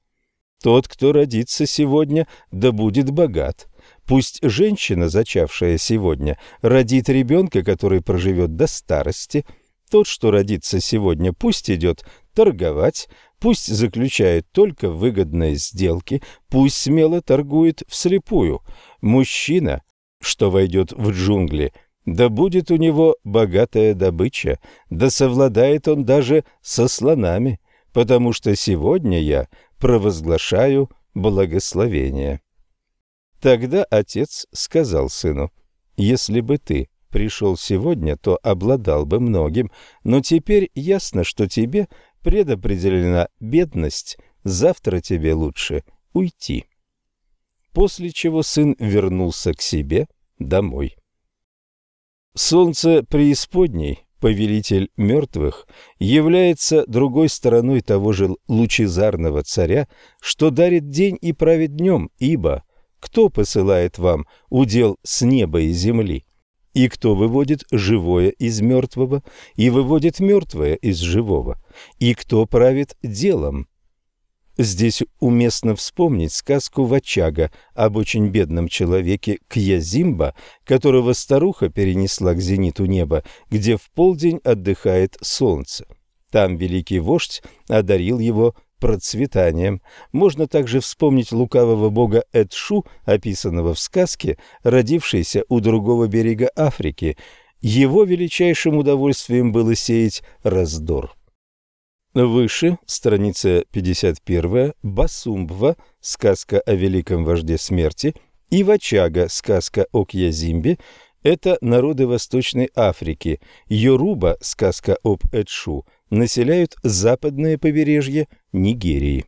«Тот, кто родится сегодня, да будет богат». Пусть женщина, зачавшая сегодня, родит ребенка, который проживет до старости. Тот, что родится сегодня, пусть идет торговать, Пусть заключает только выгодные сделки, пусть смело торгует вслепую. Мужчина, что войдет в джунгли, да будет у него богатая добыча, да совладает он даже со слонами, потому что сегодня я провозглашаю благословение. Тогда отец сказал сыну, «Если бы ты пришел сегодня, то обладал бы многим, но теперь ясно, что тебе предопределена бедность, завтра тебе лучше уйти. После чего сын вернулся к себе домой. Солнце преисподней, повелитель мертвых, является другой стороной того же лучезарного царя, что дарит день и правит днем, ибо кто посылает вам удел с неба и земли? И кто выводит живое из мертвого, и выводит мертвое из живого? И кто правит делом? Здесь уместно вспомнить сказку Вачага об очень бедном человеке Кьязимба, которого старуха перенесла к зениту неба, где в полдень отдыхает солнце. Там великий вождь одарил его процветанием. Можно также вспомнить лукавого бога Эдшу, описанного в сказке, родившийся у другого берега Африки. Его величайшим удовольствием было сеять раздор. Выше, страница 51, Басумбва, сказка о великом вожде смерти, и Вачага, сказка о Кьязимбе, это народы Восточной Африки, Йоруба, сказка об Эдшу, населяют западное побережье Нигерии.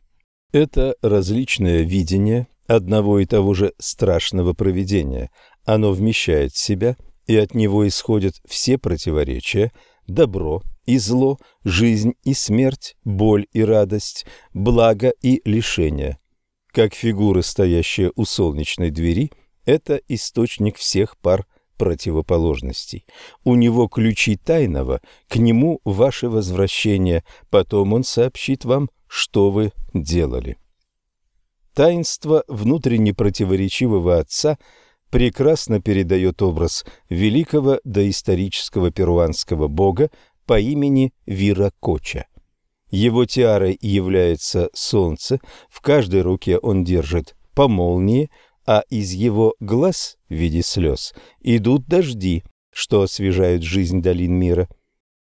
Это различное видение одного и того же страшного провидения. Оно вмещает в себя, и от него исходят все противоречия, добро и зло, жизнь и смерть, боль и радость, благо и лишение. Как фигура, стоящая у солнечной двери, это источник всех пар противоположностей. У него ключи тайного, к нему ваше возвращение, потом он сообщит вам, что вы делали. Таинство внутренне противоречивого отца прекрасно передает образ великого доисторического перуанского бога по имени Виракоча. Его тиарой является солнце, в каждой руке он держит по молнии, а из его глаз в виде слез идут дожди, что освежают жизнь долин мира.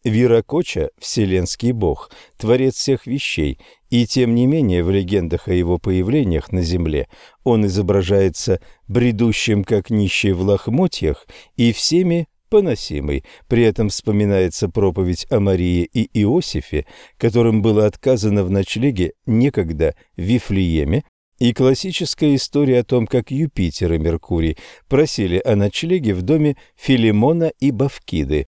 Виракоча – вселенский бог, творец всех вещей, и тем не менее в легендах о его появлениях на земле он изображается бредущим, как нищий в лохмотьях, и всеми поносимый. При этом вспоминается проповедь о Марии и Иосифе, которым было отказано в ночлеге некогда в Вифлееме, и классическая история о том, как Юпитер и Меркурий просили о ночлеге в доме Филимона и Бавкиды.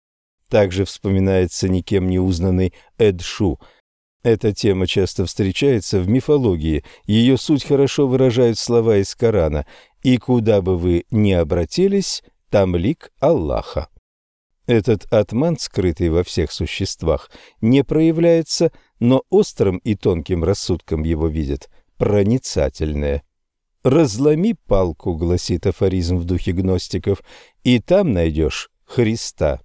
Также вспоминается никем не узнанный Эдшу. Эта тема часто встречается в мифологии, ее суть хорошо выражают слова из Корана «И куда бы вы ни обратились, там лик Аллаха». Этот атман, скрытый во всех существах, не проявляется, но острым и тонким рассудком его видят проницательное. «Разломи палку», — гласит афоризм в духе гностиков, — «и там найдешь Христа».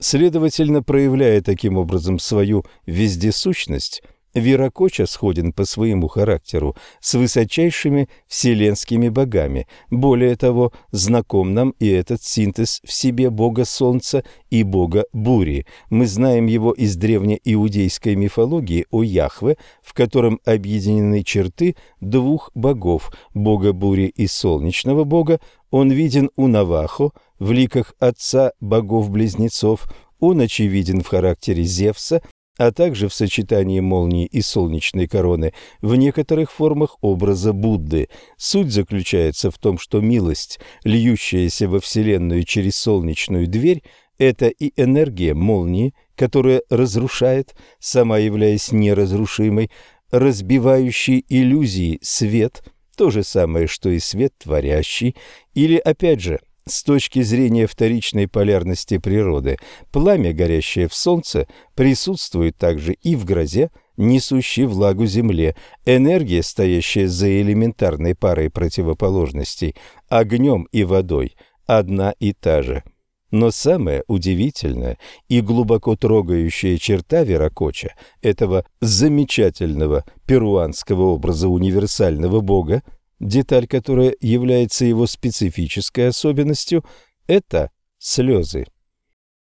Следовательно, проявляя таким образом свою вездесущность, Виракоча сходен по своему характеру с высочайшими вселенскими богами. Более того, знаком нам и этот синтез в себе бога солнца и бога бури. Мы знаем его из древнеиудейской мифологии о Яхве, в котором объединены черты двух богов – бога бури и солнечного бога. Он виден у Навахо – в ликах отца богов-близнецов, он очевиден в характере Зевса, а также в сочетании молнии и солнечной короны в некоторых формах образа Будды. Суть заключается в том, что милость, льющаяся во Вселенную через солнечную дверь, это и энергия молнии, которая разрушает, сама являясь неразрушимой, разбивающий иллюзии свет, то же самое, что и свет творящий, или, опять же, с точки зрения вторичной полярности природы, пламя, горящее в солнце, присутствует также и в грозе, несущей влагу земле, энергия, стоящая за элементарной парой противоположностей, огнем и водой, одна и та же. Но самая удивительная и глубоко трогающая черта Веракоча, этого замечательного перуанского образа универсального бога, Деталь, которая является его специфической особенностью, это слезы.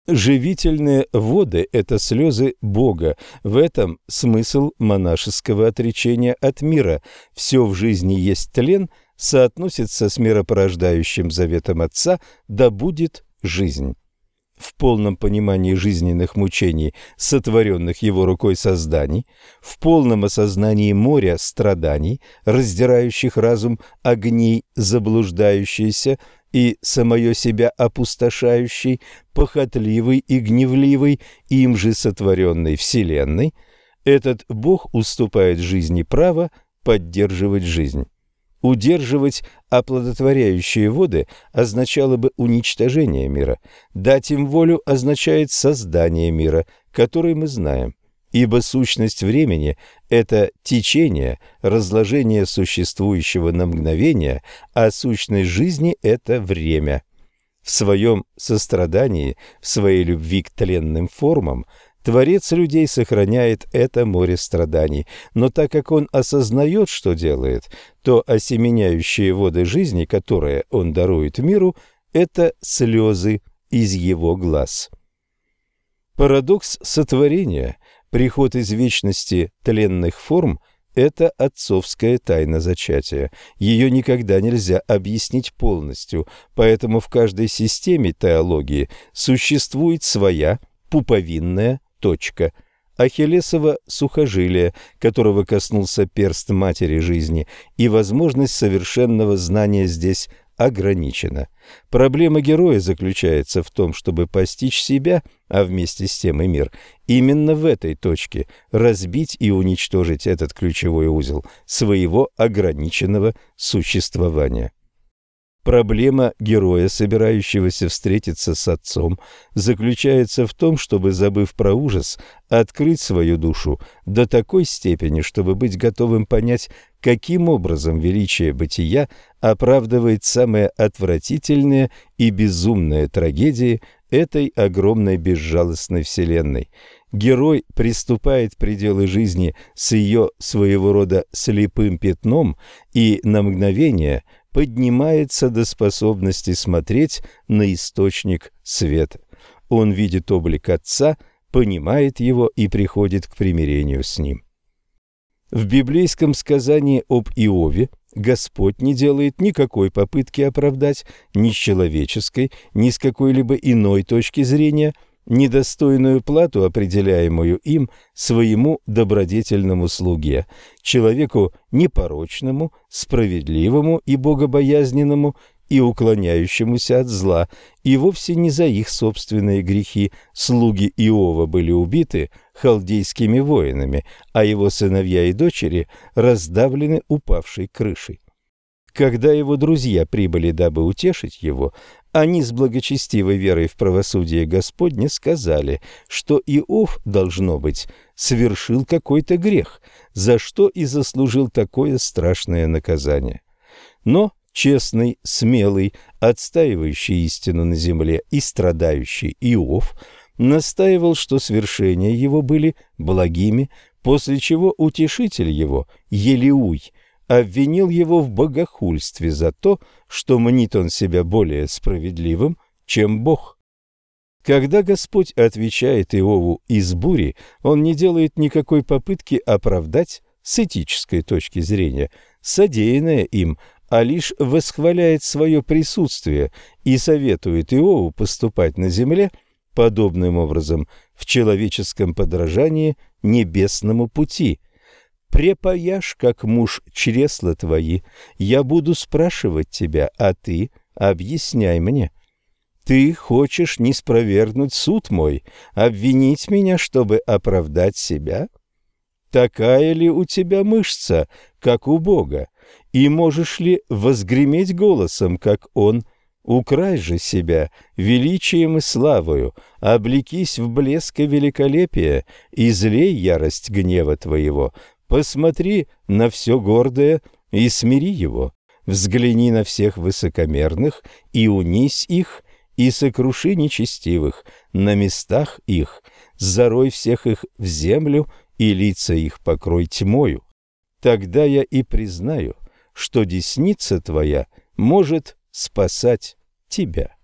Живительные воды – это слезы Бога. В этом смысл монашеского отречения от мира. Все в жизни есть тлен, соотносится с миропорождающим заветом Отца «Да будет жизнь» в полном понимании жизненных мучений, сотворенных его рукой созданий, в полном осознании моря страданий, раздирающих разум огней заблуждающийся и самое себя опустошающий, похотливый и гневливый, им же сотворенной Вселенной, этот Бог уступает жизни право поддерживать жизнь. Удерживать оплодотворяющие воды означало бы уничтожение мира. Дать им волю означает создание мира, который мы знаем. Ибо сущность времени – это течение, разложение существующего на мгновение, а сущность жизни – это время. В своем сострадании, в своей любви к тленным формам – Творец людей сохраняет это море страданий, но так как он осознает, что делает, то осеменяющие воды жизни, которые он дарует миру, это слезы из его глаз. Парадокс сотворения, приход из вечности тленных форм – это отцовская тайна зачатия. Ее никогда нельзя объяснить полностью, поэтому в каждой системе теологии существует своя пуповинная точка. Ахиллесово сухожилие, которого коснулся перст матери жизни, и возможность совершенного знания здесь ограничена. Проблема героя заключается в том, чтобы постичь себя, а вместе с тем и мир, именно в этой точке, разбить и уничтожить этот ключевой узел своего ограниченного существования. Проблема героя, собирающегося встретиться с отцом, заключается в том, чтобы, забыв про ужас, открыть свою душу до такой степени, чтобы быть готовым понять, каким образом величие бытия оправдывает самые отвратительные и безумные трагедии этой огромной безжалостной вселенной. Герой приступает пределы жизни с ее своего рода слепым пятном и на мгновение – поднимается до способности смотреть на источник света. Он видит облик Отца, понимает его и приходит к примирению с ним. В библейском сказании об Иове Господь не делает никакой попытки оправдать ни с человеческой, ни с какой-либо иной точки зрения недостойную плату, определяемую им своему добродетельному слуге, человеку непорочному, справедливому и богобоязненному, и уклоняющемуся от зла, и вовсе не за их собственные грехи слуги Иова были убиты халдейскими воинами, а его сыновья и дочери раздавлены упавшей крышей. Когда его друзья прибыли, дабы утешить его, они с благочестивой верой в правосудие Господне сказали, что Иов, должно быть, совершил какой-то грех, за что и заслужил такое страшное наказание. Но честный, смелый, отстаивающий истину на земле и страдающий Иов настаивал, что свершения его были благими, после чего утешитель его, Елиуй, обвинил его в богохульстве за то, что мнит он себя более справедливым, чем Бог. Когда Господь отвечает Иову из бури, он не делает никакой попытки оправдать с этической точки зрения содеянное им, а лишь восхваляет свое присутствие и советует Иову поступать на земле подобным образом в человеческом подражании небесному пути. «Препаяшь, как муж, чресла твои, я буду спрашивать тебя, а ты объясняй мне». Ты хочешь не спровергнуть суд мой, обвинить меня, чтобы оправдать себя? Такая ли у тебя мышца, как у Бога? И можешь ли возгреметь голосом, как он? Украй же себя величием и славою, облекись в блеск и великолепие, излей ярость гнева твоего, посмотри на все гордое и смири его, взгляни на всех высокомерных и унись их, и сокруши нечестивых на местах их, зарой всех их в землю и лица их покрой тьмою. Тогда я и признаю, что десница твоя может спасать тебя.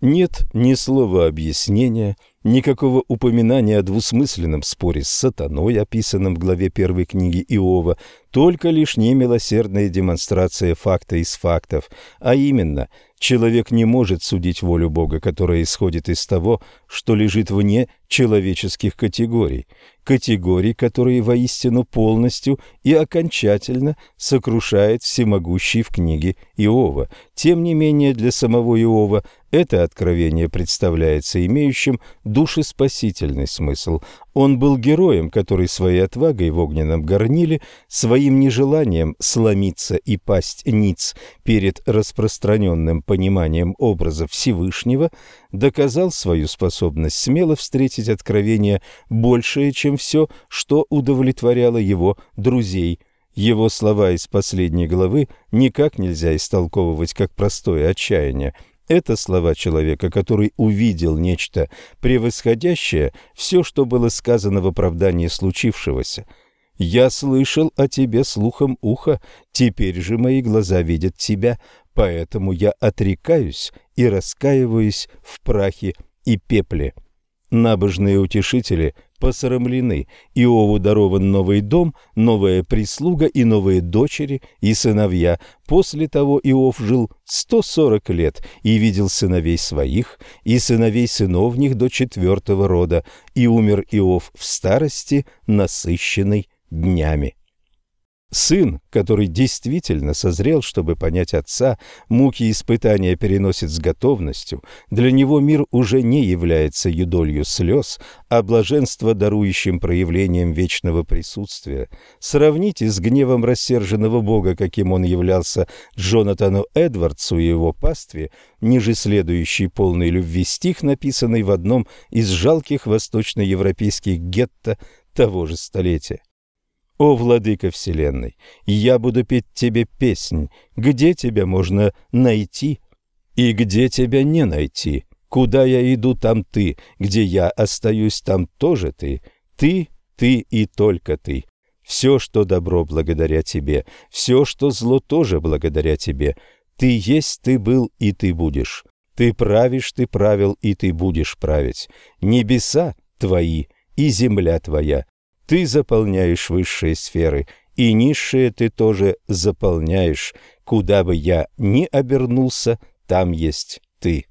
Нет ни слова объяснения, никакого упоминания о двусмысленном споре с сатаной, описанном в главе первой книги Иова, только лишь немилосердная демонстрация факта из фактов, а именно – Человек не может судить волю Бога, которая исходит из того, что лежит вне человеческих категорий, категорий, которые воистину полностью и окончательно сокрушает всемогущий в книге Иова. Тем не менее, для самого Иова это откровение представляется имеющим душеспасительный смысл. Он был героем, который своей отвагой в огненном горниле, своим нежеланием сломиться и пасть ниц перед распространенным пониманием образа Всевышнего, доказал свою способность смело встретить откровение большее, чем все, что удовлетворяло его друзей – его слова из последней главы никак нельзя истолковывать как простое отчаяние. Это слова человека, который увидел нечто превосходящее все, что было сказано в оправдании случившегося. «Я слышал о тебе слухом уха, теперь же мои глаза видят тебя, поэтому я отрекаюсь и раскаиваюсь в прахе и пепле». Набожные утешители посрамлены. Иову дарован новый дом, новая прислуга и новые дочери и сыновья. После того Иов жил 140 лет и видел сыновей своих и сыновей сыновних до четвертого рода, и умер Иов в старости, насыщенный днями. Сын, который действительно созрел, чтобы понять отца, муки и испытания переносит с готовностью, для него мир уже не является юдолью слез, а блаженство дарующим проявлением вечного присутствия. Сравните с гневом рассерженного Бога, каким он являлся Джонатану Эдвардсу и его пастве, ниже следующий полный любви стих, написанный в одном из жалких восточноевропейских гетто того же столетия. О, владыка вселенной, я буду петь тебе песнь, где тебя можно найти и где тебя не найти. Куда я иду, там ты, где я остаюсь, там тоже ты. Ты, ты и только ты. Все, что добро, благодаря тебе, все, что зло, тоже благодаря тебе. Ты есть, ты был и ты будешь. Ты правишь, ты правил и ты будешь править. Небеса твои и земля твоя, ты заполняешь высшие сферы, и низшее ты тоже заполняешь. Куда бы я ни обернулся, там есть ты.